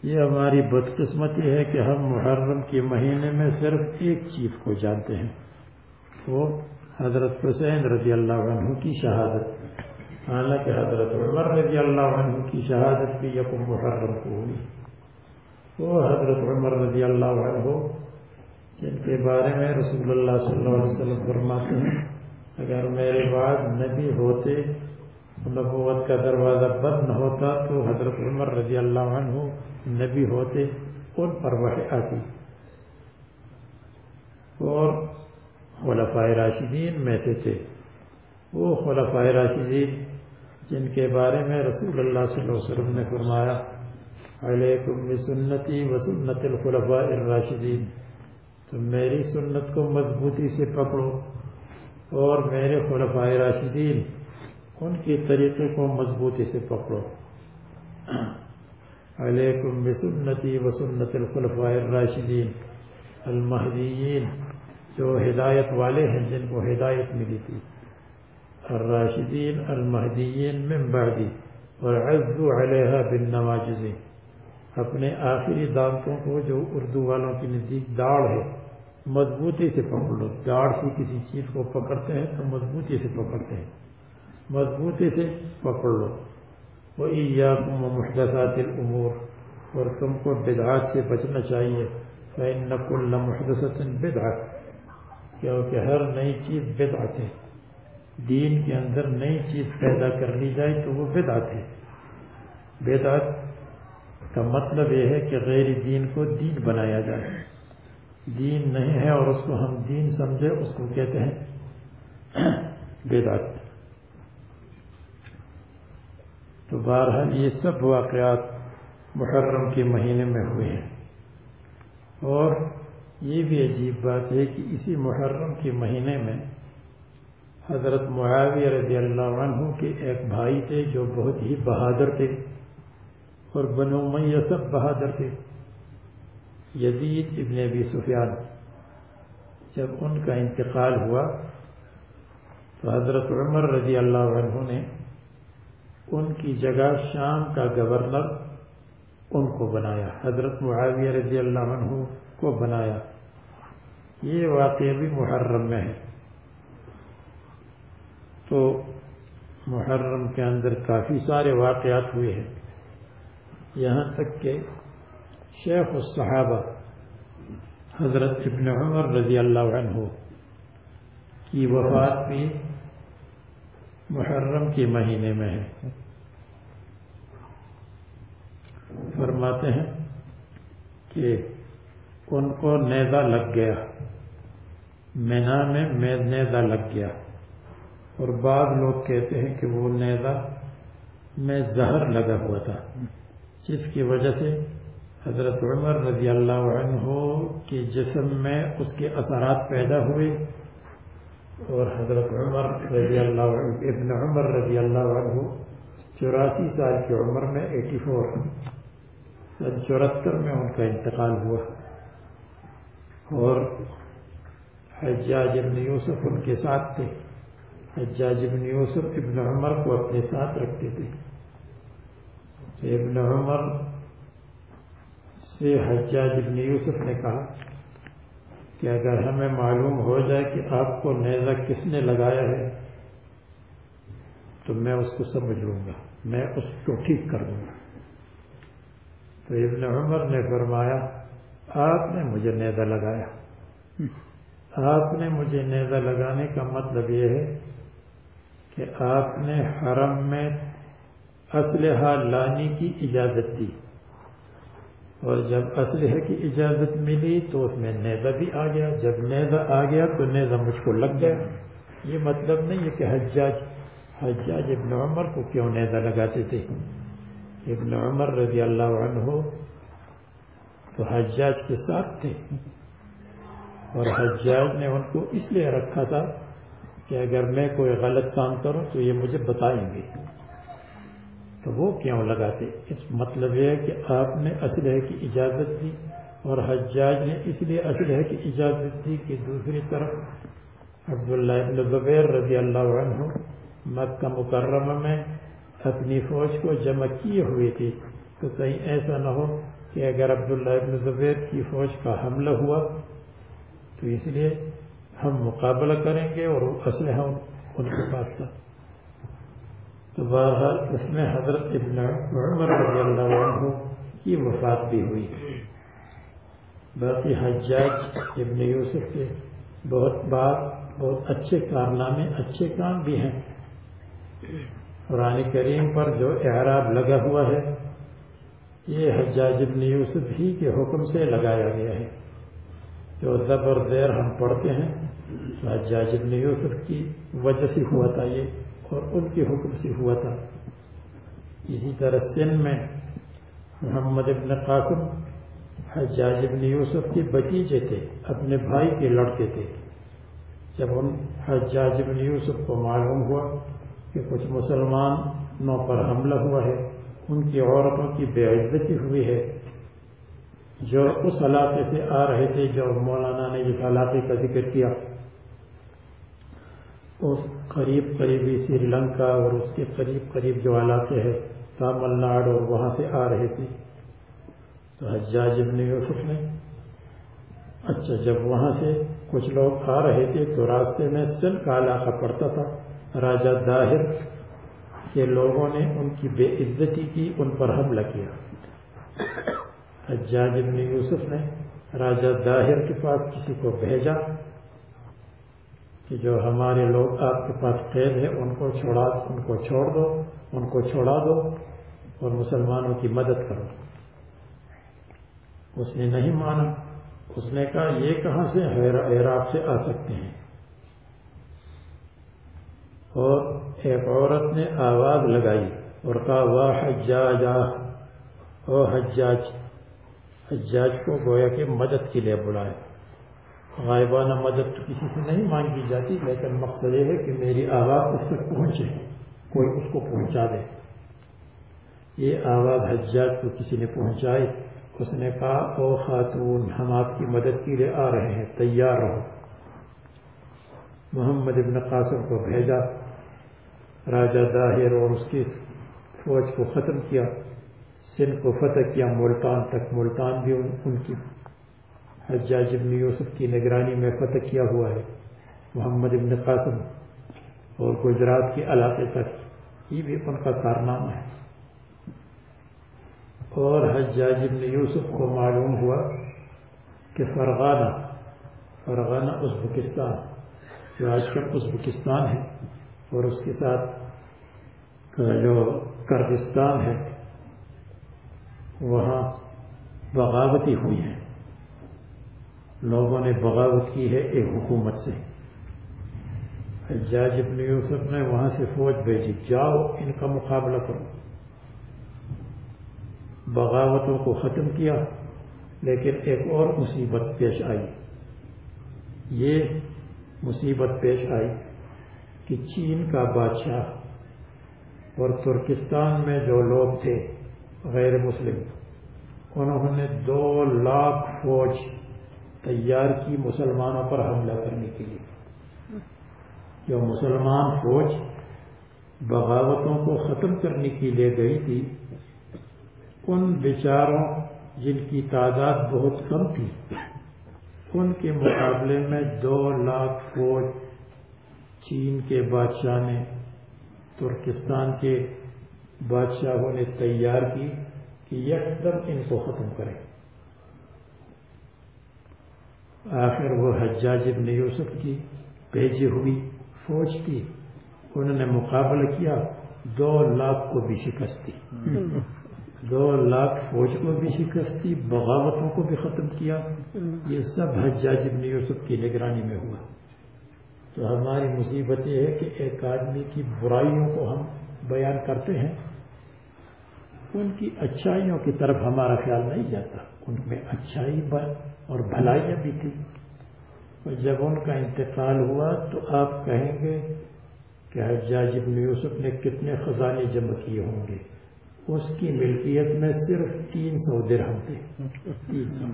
S2: یہ ہماری بدقسمتی ہے کہ ہم محرم کے مہینے میں صرف ایک چیز کو جانتے ہیں، وہ حضرت حسین رضی اللہ عنہ کی شہادت۔ حالانکہ حضرت عمر رضی اللہ عنہ کی شہادت بھی یکم محرم کو ہوئی۔ وہ حضرت عمر رضی اللہ عنہ، جن کے بارے میں رسول اللہ صلی اللہ علیہ وسلم فرماتے ہیں، اگر میرے بعد نبی ہوتے مطلب نبوت کا دروازہ بند نہ ہوتا تو حضرت عمر رضی اللہ عنہ نبی ہوتے ان پر وہ آتی۔ اور خلفۂ راشدین میں سے تھے۔ وہ خلفۂ راشدین جن کے بارے میں رسول اللہ صلی اللہ علیہ وسلم نے فرمایا، علیکم بسنتی و سنت الخلفاء الراشدین۔ تم میری سنت کو مضبوطی سے پکڑو اور میرے خلفۂ راشدین ان کے طریقے کو مضبوطی سے پکڑو۔ علیکم بسنتی و سنت الخلفاء الراشدین المہدیین، جو ہدایت والے ہیں، جن کو ہدایت ملی تھی۔ الراشدین المہدیین من بعدی اور عزو علیہ بن نواجز اپنے آخری دانتوں کو جو اردو والوں کی نزدیک داڑ ہے، مضبوطی سے پکڑ لو۔ داڑ سے کسی چیز کو پکڑتے ہیں تو مضبوطی سے پکڑتے ہیں۔ مضبوطی سے پکڑ لو۔ وہ ایاکم و محدثات الامور، اور تم کو بدعات سے بچنا چاہیے۔ فَإِنَّ كُلَّ مُحْدَثَةٍ بِدْعَةٍ۔ کیونکہ ہر نئی چیز بدعت ہے۔ دین کے اندر نئی چیز پیدا کر لی جائے تو وہ بدعت ہے۔ بدعت کا مطلب یہ ہے کہ غیر دین کو دین بنایا جائے۔ دین نہیں ہے اور اس کو ہم دین سمجھے، اس کو کہتے ہیں بدعت۔ تو بہرحال یہ سب واقعات محرم کے مہینے میں ہوئے ہیں۔ اور یہ بھی عجیب بات ہے کہ اسی محرم کے مہینے میں حضرت معاویہ رضی اللہ عنہ کے ایک بھائی تھے جو بہت ہی بہادر تھے اور بنو میہ سب بہادر تھے۔ یزید ابن ابی سفیان جب ان کا انتقال ہوا تو حضرت عمر رضی اللہ عنہ نے ان کی جگہ شام کا گورنر ان کو بنایا، حضرت معاویہ رضی اللہ عنہ کو بنایا۔ یہ واقعہ بھی محرم میں ہے۔ تو محرم کے اندر کافی سارے واقعات ہوئے ہیں۔ یہاں تک کہ شیخ الصحابہ حضرت ابن عمر رضی اللہ عنہ کی وفات بھی محرم کے مہینے میں ہے۔ فرماتے ہیں کہ ان کو نیزا لگ گیا۔ مینا میں نیزا لگ گیا۔ اور بعض لوگ کہتے ہیں کہ وہ نیزا میں زہر لگا ہوا تھا۔ جس کی وجہ سے حضرت عمر رضی اللہ عنہ کے جسم میں اس کے اثرات پیدا ہوئے۔ اور حضرت عمر رضی اللہ عنہ، ابن عمر رضی اللہ عنہ چوراسی سال کی عمر میں ایٹی فور سن چورہتر میں ان کا انتقال ہوا۔ اور حجاج ابن یوسف ان کے ساتھ تھے۔ حجاج ابن یوسف ابن عمر کو اپنے ساتھ رکھتے تھے۔ ابن عمر سے حجاج ابن یوسف نے کہا کہ اگر ہمیں معلوم ہو جائے کہ آپ کو نیزہ کس نے لگایا ہے، تو میں اس کو سمجھ لوں گا، میں اس کو ٹھیک کر دوں گا۔ تو ابن عمر نے فرمایا، آپ نے مجھے نیزہ لگایا۔ آپ نے مجھے نیزہ لگانے کا مطلب یہ ہے کہ آپ نے حرم میں اسلحہ لانے کی اجازت دی۔ اور جب اسلحہ کی اجازت ملی تو اس میں نیزہ بھی آ گیا۔ جب نیزہ آ گیا تو نیزہ مجھ کو لگ گیا۔ یہ مطلب نہیں ہے کہ حجاج حجاج ابن عمر کو کیوں نیزہ لگاتے تھے؟ ابن عمر رضی اللہ عنہ تو حجاج کے ساتھ تھے۔ اور حجاج نے ان کو اس لیے رکھا تھا کہ اگر میں کوئی غلط کام کروں تو یہ مجھے بتائیں گے۔ تو وہ کیوں لگاتے؟ اس مطلب یہ ہے کہ آپ نے اسلحے کی اجازت دی اور حجاج نے اس لیے اسلحے کی اجازت دی کہ دوسری طرف عبداللہ ابن زبیر رضی اللہ عنہ مکہ مکرمہ میں اپنی فوج کو جمع کیے ہوئے تھے۔ تو کہیں ایسا نہ ہو کہ اگر عبداللہ ابن زبیر کی فوج کا حملہ ہوا تو اس لیے ہم مقابلہ کریں گے اور اسلحہ ان کے پاس تھا۔ تو بہرحال اس میں حضرت ابن عمر رضی اللہ عنہ کی وفات بھی ہوئی۔ باقی حجاج ابن یوسف کے بہت بات، بہت اچھے کارنامے، اچھے کام بھی ہیں۔ قرآن کریم پر جو اعراب لگا ہوا ہے، یہ حجاج ابن یوسف ہی کے حکم سے لگایا گیا ہے۔ جو زبر دیر ہم پڑھتے ہیں حجاج ابن یوسف کی وجہ سے ہوا تھا یہ۔ اور ان کے حکم سے ہوا تھا۔ اسی طرح سن میں محمد ابن قاسم، حجاج ابن یوسف کے بتیجے تھے، اپنے بھائی کے لڑکے تھے۔ جب ان حجاج بن یوسف کو معلوم ہوا کہ کچھ مسلمانوں پر حملہ ہوا ہے، ان کی عورتوں کی بے عزتی ہوئی ہے۔ جو اس علاقے سے آ رہے تھے، جو مولانا نے جس علاقے کا ذکر کیا، اس قریب قریبی سری لنکا اور اس کے قریب قریب جو علاقے ہیں، تامل ناڈ اور وہاں سے آ رہے تھے۔ تو حجاج ابن یوسف نے اچھا جب وہاں سے کچھ لوگ آ رہے تھے تو راستے میں سل کا علاقہ پڑتا تھا۔ راجہ داہر کے لوگوں نے ان کی بے عزتی کی، ان پر حملہ کیا۔ حجاج ابن یوسف نے راجہ داہر کے پاس کسی کو بھیجا۔ کہ جو ہمارے لوگ آپ کے پاس قید ہے ان کو چھوڑا، ان کو چھوڑ دو، ان کو چھوڑا دو اور مسلمانوں کی مدد کرو۔ اس نے نہیں مانا۔ اس نے کہا، یہ کہاں سے عراق سے آ سکتے ہیں؟ اور ایک عورت نے آواز لگائی اور کہا، واہ حجاج او حجاج۔ حجاج کو گویا کہ مدد کے لیے بلائے غائبانہ مدد تو کسی سے نہیں مانگی جاتی، لیکن مقصد یہ ہے کہ میری آواز اس تک پہنچے، کوئی اس کو پہنچا دے۔ یہ آواز حجاج کو کسی نے پہنچائی، اس نے کہا، او خاتون، ہم آپ کی مدد کے لیے آ رہے ہیں، تیار رہو۔ محمد ابن قاسم کو بھیجا، راجہ داہر اور اس کی فوج کو ختم کیا، سندھ کو فتح کیا، ملتان تک ملتان بھی ان کی حجاج ابن یوسف کی نگرانی میں فتح کیا ہوا ہے، محمد ابن قاسم اور گجرات کے علاقے تک۔ یہ بھی ان کا کارنامہ ہے۔ اور حجاج ابن یوسف کو معلوم ہوا کہ فرغانہ فرغانہ ازبکستان، جو آج کل ازبکستان ہے اور اس کے ساتھ جو کردستان ہے، وہاں بغاوتی ہوئی ہیں۔ لوگوں نے بغاوت کی ہے ایک حکومت سے۔ حجاج ابن یوسف نے وہاں سے فوج بھیجی، جاؤ ان کا مقابلہ کرو۔ بغاوتوں کو ختم کیا، لیکن ایک اور مصیبت پیش آئی۔ یہ مصیبت پیش آئی کہ چین کا بادشاہ اور ترکستان میں جو لوگ تھے، غیر مسلم، انہوں نے دو لاکھ فوج تیار کی مسلمانوں پر حملہ کرنے کے لیے۔ جو مسلمان فوج بغاوتوں کو ختم کرنے کے لیے گئی تھی، ان بیچاروں جن کی تعداد بہت کم تھی، ان کے مقابلے میں دو لاکھ فوج چین کے بادشاہ نے، ترکستان کے بادشاہوں نے تیار کی کہ یکدم ان کو ختم کریں۔ آخر وہ حجاج ابن یوسف کی بھیجی ہوئی فوج تھی۔ انہوں نے مقابلہ کیا۔ دو لاکھ کو بھی شکست دی۔ دو لاکھ فوج کو بھی شکست دی۔ بغاوتوں کو بھی ختم کیا۔ یہ سب حجاج ابن یوسف کی نگرانی میں ہوا۔ تو ہماری مصیبت یہ ہے کہ ایک آدمی کی برائیوں کو ہم بیان کرتے ہیں۔ ان کی اچھائیوں کی طرف ہمارا خیال نہیں جاتا۔ ان میں اچھائی اور بھلائیاں بھی تھی اور جب ان کا انتقال ہوا تو آپ کہیں گے کہ حجاج ابن یوسف نے کتنے خزانے جمع کیے ہوں گے۔ اس کی ملکیت میں صرف تین سو درہم تھے۔ تین سو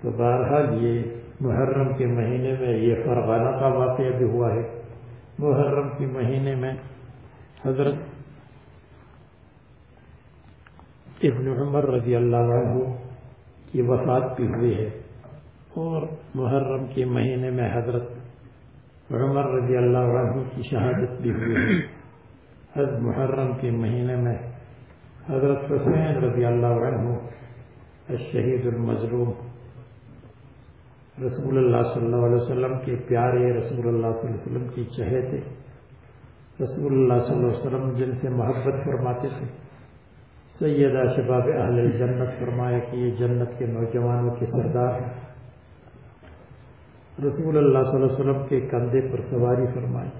S2: تو بہرحال یہ محرم کے مہینے میں یہ فرغانہ کا واقعہ بھی ہوا ہے۔ محرم کے مہینے میں حضرت ابن عمر رضی اللہ عنہ کی وفات بھی ہوئی ہے اور محرم کے مہینے میں حضرت عمر رضی اللہ عنہ کی شہادت بھی ہوئی ہے۔ حضرت محرم کے مہینے میں حضرت حسین رضی اللہ عنہ الشہید المظلوم رسول اللہ صلی اللہ علیہ وسلم کے پیارے رسول اللہ صلی اللہ علیہ وسلم کی چہتے رسول اللہ صلی اللہ علیہ وسلم جن سے محبت فرماتے تھے سیدہ شباب اہل جنت فرمایا کہ یہ جنت کے نوجوانوں کے سردار ہیں۔ رسول اللہ صلی اللہ علیہ وسلم کے کندھے پر سواری فرمائی۔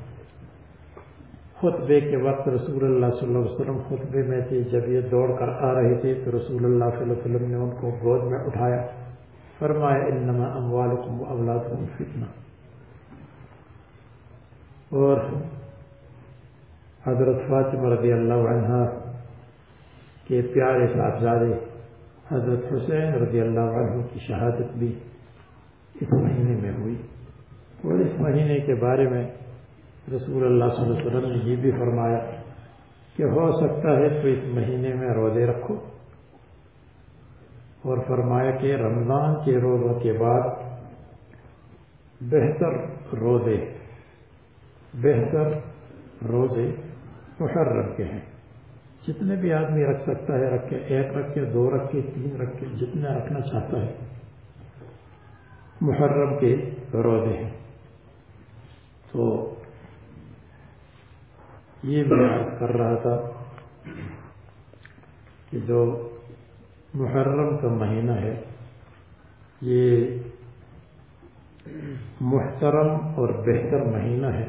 S2: خطبے کے وقت رسول اللہ صلی اللہ علیہ وسلم خطبے میں تھے۔ جب یہ دوڑ کر آ رہے تھے تو رسول اللہ صلی اللہ علیہ وسلم نے ان کو گود میں اٹھایا۔ فرمایا، انما اموالکم و اولادکم فتنہ اور حضرت فاطمہ رضی اللہ عنہ کے پیارے صاحبزادے حضرت حسین رضی اللہ عنہ کی شہادت بھی اس مہینے میں ہوئی اور اس مہینے کے بارے میں رسول اللہ صلی اللہ علیہ وسلم نے یہ بھی فرمایا کہ ہو سکتا ہے تو اس مہینے میں روزے رکھو اور فرمایا کہ رمضان کے روزوں کے بعد بہتر روزے بہتر روزے محرم کے ہیں۔ جتنے بھی آدمی رکھ سکتا ہے رکھے ایک رکھے دو رکھے تین رکھے جتنے رکھنا چاہتا ہے۔ محرم کے روزے ہیں۔ تو یہ میں کر رہا تھا کہ جو محرم کا مہینہ ہے، یہ محترم اور بہتر مہینہ ہے۔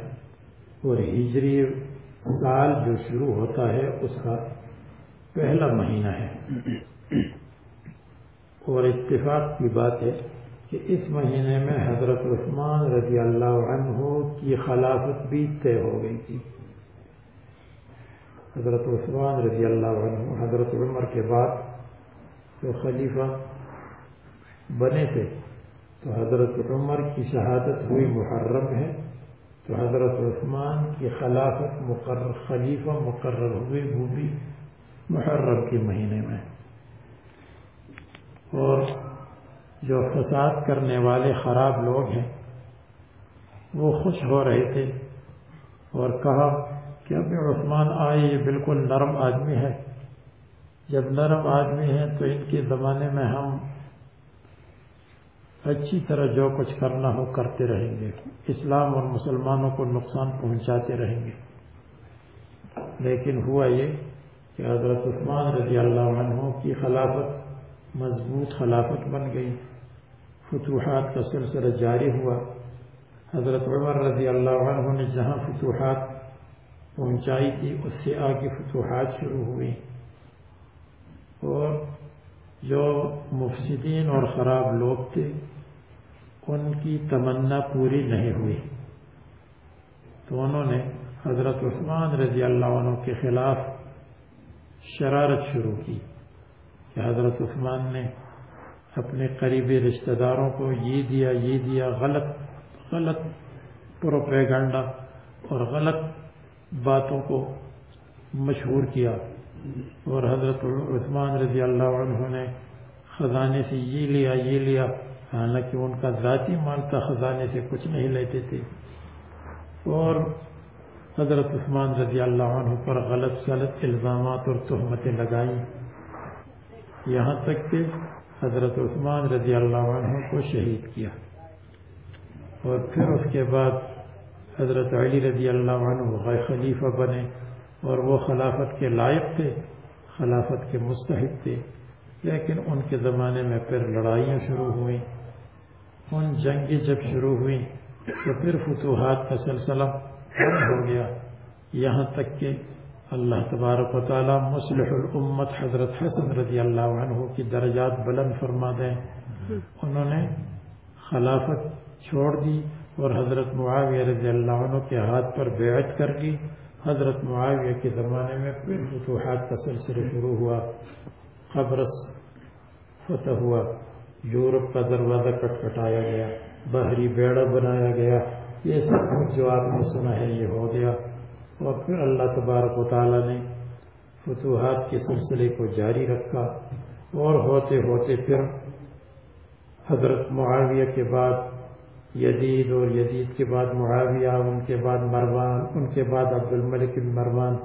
S2: اور ہجری سال جو شروع ہوتا ہے، اس کا پہلا مہینہ ہے۔ اور اتفاق کی بات ہے کہ اس مہینے میں حضرت عثمان رضی اللہ عنہ کی خلافت بھی طے ہو گئی تھی۔ حضرت عثمان رضی اللہ عنہ حضرت عمر کے بعد جو خلیفہ بنے تھے، تو حضرت عمر کی شہادت ہوئی محرم ہے۔ تو حضرت عثمان کی خلافت مقرر خلیفہ مقرر ہوئی وہ بھی محرم کے مہینے میں۔ اور جو فساد کرنے والے خراب لوگ ہیں، وہ خوش ہو رہے تھے اور کہا کہ ابھی عثمان آئے، یہ بالکل نرم آدمی ہے۔ جب نرم آدمی ہے تو ان کے زمانے میں ہم اچھی طرح جو کچھ کرنا ہو کرتے رہیں گے۔ اسلام اور مسلمانوں کو نقصان پہنچاتے رہیں گے۔ لیکن ہوا یہ کہ حضرت عثمان رضی اللہ عنہ کی خلافت مضبوط خلافت بن گئی۔ فتوحات کا سلسلہ جاری ہوا۔ حضرت عمر رضی اللہ عنہ نے جہاں فتوحات پہنچائی تھی، اس سے آگے فتوحات شروع ہوئی اور جو مفسدین اور خراب لوگ تھے ان کی تمنا پوری نہیں ہوئی۔ تو انہوں نے حضرت عثمان رضی اللہ عنہ کے خلاف شرارت شروع کی کہ حضرت عثمان نے اپنے قریبی رشتہ داروں کو یہ دیا یہ دیا، غلط غلط پروپیگنڈا اور غلط باتوں کو مشہور کیا۔ اور حضرت عثمان رضی اللہ عنہ نے خزانے سے یہ لیا یہ لیا۔ حالانکہ ان کا ذاتی مال تھا، خزانے سے کچھ نہیں لیتے تھے۔ اور حضرت عثمان رضی اللہ عنہ پر غلط سلط، الزامات اور تہمتیں لگائیں۔ یہاں تک کہ حضرت عثمان رضی اللہ عنہ کو شہید کیا۔ اور پھر اس کے بعد حضرت علی رضی اللہ عنہ خلیفہ بنے اور وہ خلافت کے لائق تھے، خلافت کے مستحق تھے۔ لیکن ان کے زمانے میں پھر لڑائیاں شروع ہوئیں۔ ان جنگیں جب شروع ہوئیں تو پھر فتوحات کا سلسلہ ہو گیا۔ یہاں تک کہ اللہ تبارک و تعالیٰ مسلح الامت حضرت حسن رضی اللہ عنہ کی درجات بلند فرما دیں۔ انہوں نے خلافت چھوڑ دی اور حضرت معاویہ رضی اللہ عنہ کے ہاتھ پر بیعت کر لی حضرت معاویہ کے زمانے میں پھر فتوحات کا سلسلہ شروع ہوا۔ قبرص فتح ہوا۔ یورپ کا دروازہ کٹکھٹایا گیا، بحری بیڑا بنایا گیا۔ یہ سب کچھ جو آپ نے سنا ہے، یہ ہو گیا۔ اور پھر اللہ تبارک و تعالیٰ نے فتوحات کے سلسلے کو جاری رکھا۔ اور ہوتے ہوتے پھر حضرت معاویہ کے بعد یدید اور یدید کے بعد معاویہ، ان کے بعد مروان، ان کے بعد عبد الملک بن مروان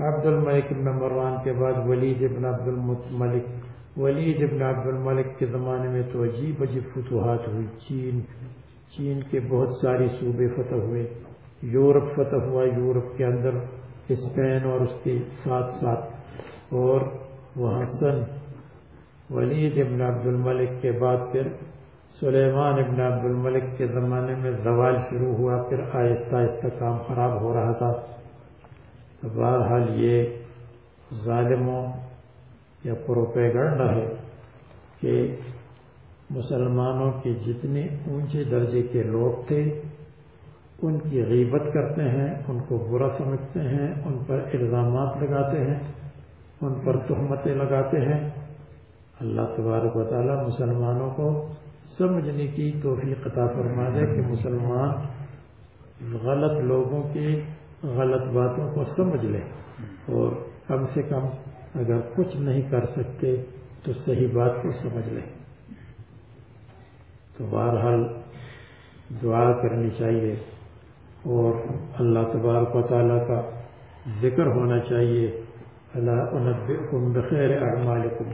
S2: عبد الملک بن مروان کے بعد ولید ابن عبد الملک ولید ابن عبد الملک کے زمانے میں تو عجیب عجیب فتوحات ہوئی۔ چین چین کے بہت ساری صوبے فتح ہوئے۔ یورپ فتح ہوا، یورپ کے اندر اسپین اور اس کے ساتھ ساتھ۔ اور وہاں سن ولید ابن عبد الملک کے بعد پھر سلیمان ابن عبد الملک کے زمانے میں زوال شروع ہوا، پھر آہستہ آہستہ کام خراب ہو رہا تھا۔ تو بہرحال یہ ظالموں یا پروپیگنڈا ہے کہ مسلمانوں کے جتنے اونچے درجے کے لوگ تھے، ان کی غیبت کرتے ہیں، ان کو برا سمجھتے ہیں، ان پر الزامات لگاتے ہیں، ان پر تہمتیں لگاتے ہیں۔ اللہ تبارک و تعالیٰ مسلمانوں کو سمجھنے کی توفیق عطا فرما دے کہ مسلمان غلط لوگوں کی غلط باتوں کو سمجھ لیں اور کم سے کم اگر کچھ نہیں کر سکتے تو صحیح بات کو سمجھ لیں۔ تو بہرحال دعا کرنی چاہیے اور اللہ تبارک و تعالیٰ کا ذکر ہونا چاہیے۔ اللہ بخیر اعمالکم۔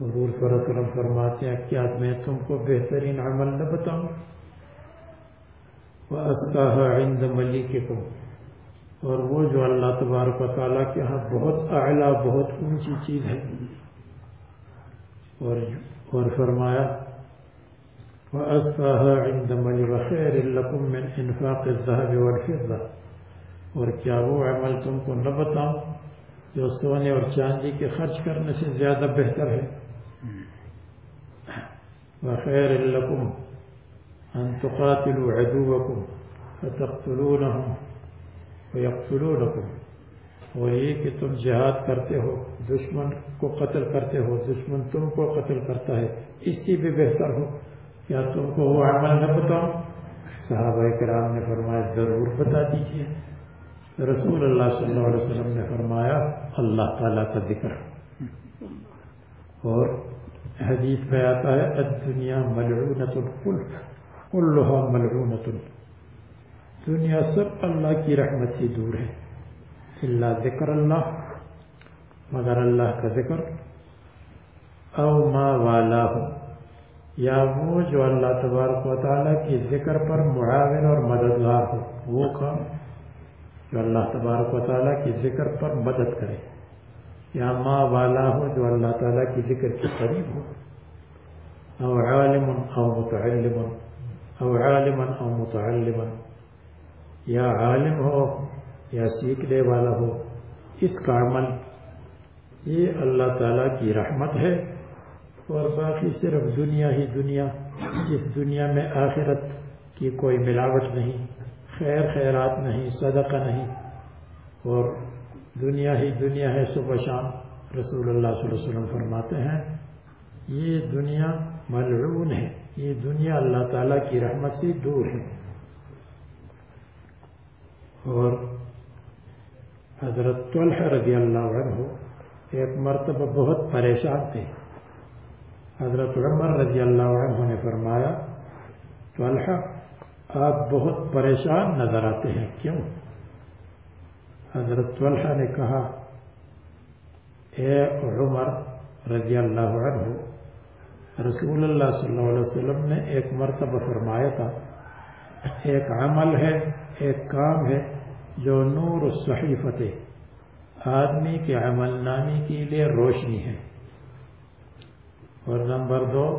S2: حضور صلی اللہ علیہ وسلم فرماتے ہیں، کیا میں تم کو بہترین عمل نہ بتاؤں؟ عند ملیککم اور وہ جو اللہ تبارک و تعالیٰ کے ہاں بہت اعلیٰ، بہت اونچی چیز ہے۔ اور اور فرمایا وَأَسْقَاهَا عِنْدَ مَلِ وَخَيْرٍ لَكُمْ مِنْ الذَّهَبِ وَالْفِضَّةِ۔ اور کیا وہ عمل تم کو نہ بتاؤں جو سونے اور چاندی کے خرچ کرنے سے زیادہ بہتر ہے؟ وخير لكم أن تقاتلوا عدوكم فتقتلونهم ويقتلونكم۔ اور یہ کہ تم جہاد کرتے ہو، دشمن کو قتل کرتے ہو، دشمن تم کو قتل کرتا ہے، اس سے بھی بہتر ہو۔ کیا تم کو وہ عمل نہ بتاؤ صحابہ کرام نے فرمایا، ضرور بتا دیجیے رسول اللہ صلی اللہ علیہ وسلم نے فرمایا، اللہ تعالیٰ کا ذکر۔ اور حدیث میں آتا ہے، الدنیا ملعونت القلف کلها ملعونت دنیا سب اللہ کی رحمت سے دور ہے۔ اللہ ذکر اللہ، مگر اللہ کا ذکر۔ او ما والا ہو یا وہ جو اللہ تبارک و تعالیٰ کی ذکر پر معاون اور مددگار ہو، وہ کام جو اللہ تبارک و تعالیٰ کی ذکر پر مدد کرے۔ یا ماں والا ہو جو اللہ تعالیٰ کی ذکر کے قریب ہو۔ او عالم او متعلم، او عالما او متعلما یا عالم ہو یا سیکھنے والا ہو، اس کا عمل، یہ اللہ تعالیٰ کی رحمت ہے۔ اور باقی صرف دنیا ہی دنیا جس دنیا میں آخرت کی کوئی ملاوٹ نہیں، خیر خیرات نہیں، صدقہ نہیں۔ اور دنیا ہی دنیا ہے، صبح شام رسول اللہ صلی اللہ علیہ وسلم فرماتے ہیں، یہ دنیا ملعون ہے، یہ دنیا اللہ تعالیٰ کی رحمت سے دور ہے۔ اور حضرت طلحہ رضی اللہ عنہ ایک مرتبہ بہت پریشان تھے۔ حضرت عمر رضی اللہ عنہ نے فرمایا، طلحہ، آپ بہت پریشان نظر آتے ہیں، کیوں؟ حضرت طلحہ نے کہا، اے عمر رضی اللہ عنہ، رسول اللہ صلی اللہ علیہ وسلم نے ایک مرتبہ فرمایا تھا ایک عمل ہے، ایک کام ہے جو نور الصحیفت آدمی کے عمل نامی کے لیے روشنی ہے۔ اور نمبر دو،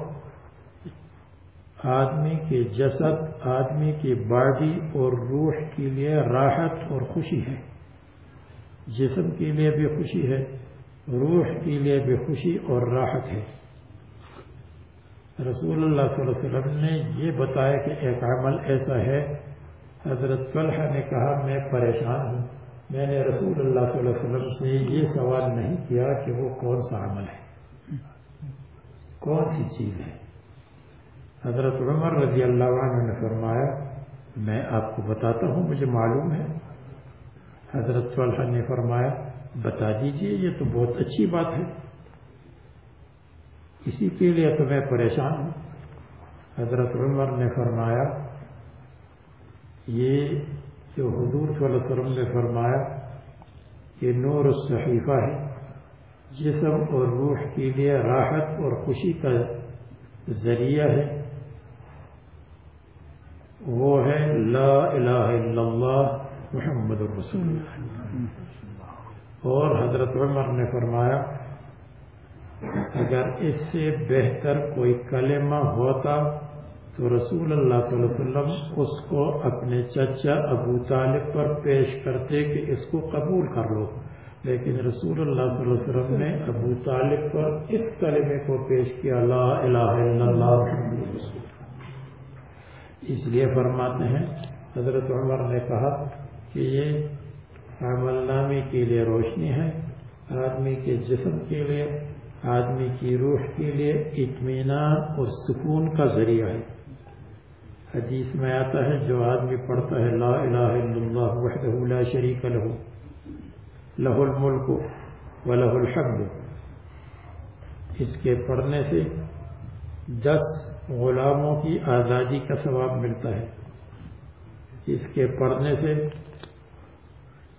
S2: آدمی کے جسد، آدمی کی باڈی اور روح کے لیے راحت اور خوشی ہے۔ جسم کے لیے بھی خوشی ہے، روح کے لیے بھی خوشی اور راحت ہے۔ رسول اللہ صلی اللہ علیہ وسلم نے یہ بتایا کہ ایک عمل ایسا ہے۔ حضرت طلحہ نے کہا، میں پریشان ہوں۔ میں نے رسول اللہ صلی اللہ علیہ وسلم سے یہ سوال نہیں کیا کہ وہ کون سا عمل ہے۔ کون سی چیز ہے؟ حضرت عمر رضی اللہ عنہ نے فرمایا، میں آپ کو بتاتا ہوں، مجھے معلوم ہے۔ حضرت طلحہ نے فرمایا، بتا دیجیے، یہ تو بہت اچھی بات ہے۔ اسی کے لیے تو میں پریشان ہوں۔ حضرت عمر نے فرمایا، یہ جو حضور صلی اللہ علیہ وسلم نے فرمایا کہ نور الصحیفہ ہے، جسم اور روح کے لیے راحت اور خوشی کا ذریعہ ہے۔ وہ ہے لا الہ الا اللہ محمد الرسول اللہ۔ اور حضرت عمر نے فرمایا اگر اس سے بہتر کوئی کلمہ ہوتا تو رسول اللہ صلی اللہ علیہ وسلم اس کو اپنے چچا ابو طالب پر پیش کرتے کہ اس کو قبول کر لو۔ لیکن رسول اللہ صلی اللہ علیہ وسلم نے ابو طالب پر اس کلمے کو پیش کیا، لا الہ الا اللہ۔ اس لیے فرماتے ہیں، حضرت عمر نے کہا کہ یہ عمل نامی کے لیے روشنی ہے، آدمی کے جسم کے لیے آدمی کی روح کے لیے اطمینان اور سکون کا ذریعہ ہے۔ حدیث میں آتا ہے، جو آدمی پڑھتا ہے، لا الہ الا اللہ وحدہ لا شریک لہ لہ الملک و لہ الحمد۔ اس کے پڑھنے سے دس غلاموں کی آزادی کا ثواب ملتا ہے۔ اس کے پڑھنے سے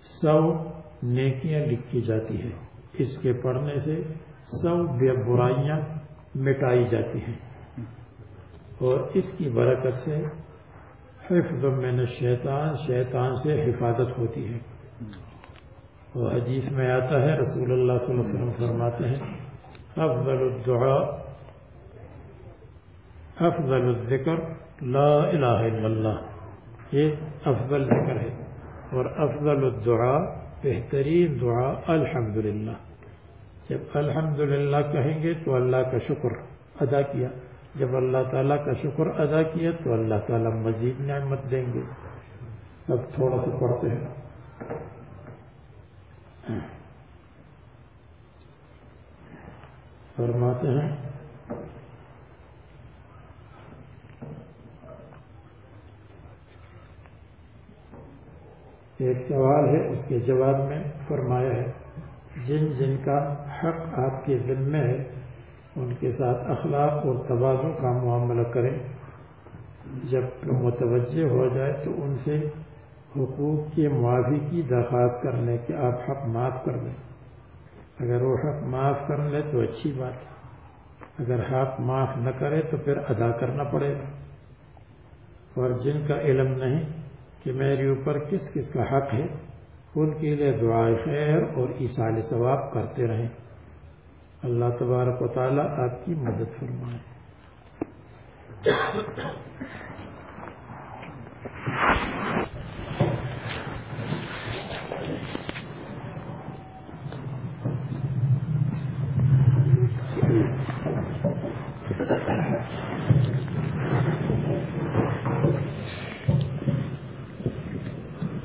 S2: سو نیکیاں لکھی جاتی ہیں۔ اس کے پڑھنے سے سو بے برائیاں مٹائی جاتی ہیں۔ اور اس کی برکت سے حفظ من شیطان شیطان سے حفاظت ہوتی ہے۔ اور حدیث میں آتا ہے، رسول اللہ صلی اللہ علیہ وسلم فرماتے ہیں، افضل الدعاء، افضل الذکر، لا الہ الا اللہ۔ یہ افضل ذکر ہے۔ اور افضل الدعاء، بہترین دعا الحمدللہ۔ جب الحمدللہ کہیں گے تو اللہ کا شکر ادا کیا۔ جب اللہ تعالیٰ کا شکر ادا کیا تو اللہ تعالیٰ مزید نعمت دیں گے۔ اب تھوڑا سا پڑھتے ہیں۔ فرماتے ہیں۔ ایک سوال ہے، اس کے جواب میں فرمایا ہے۔ جن جن کا حق آپ کے ذمے ہے، ان کے ساتھ اخلاق اور توازن کا معاملہ کریں۔ جب متوجہ ہو جائے تو ان سے حقوق کی معافی کی درخواست کرنے کہ آپ حق معاف کر دیں۔ اگر وہ حق معاف کر لے تو اچھی بات ہے۔ اگر حق معاف نہ کرے تو پھر ادا کرنا پڑے گا۔ اور جن کا علم نہیں کہ میرے اوپر کس کس کا حق ہے ان کے لیے دعائے خیر اور ایسال ثواب کرتے رہیں۔ اللہ تبارک و تعالیٰ آپ کی مدد فرمائے۔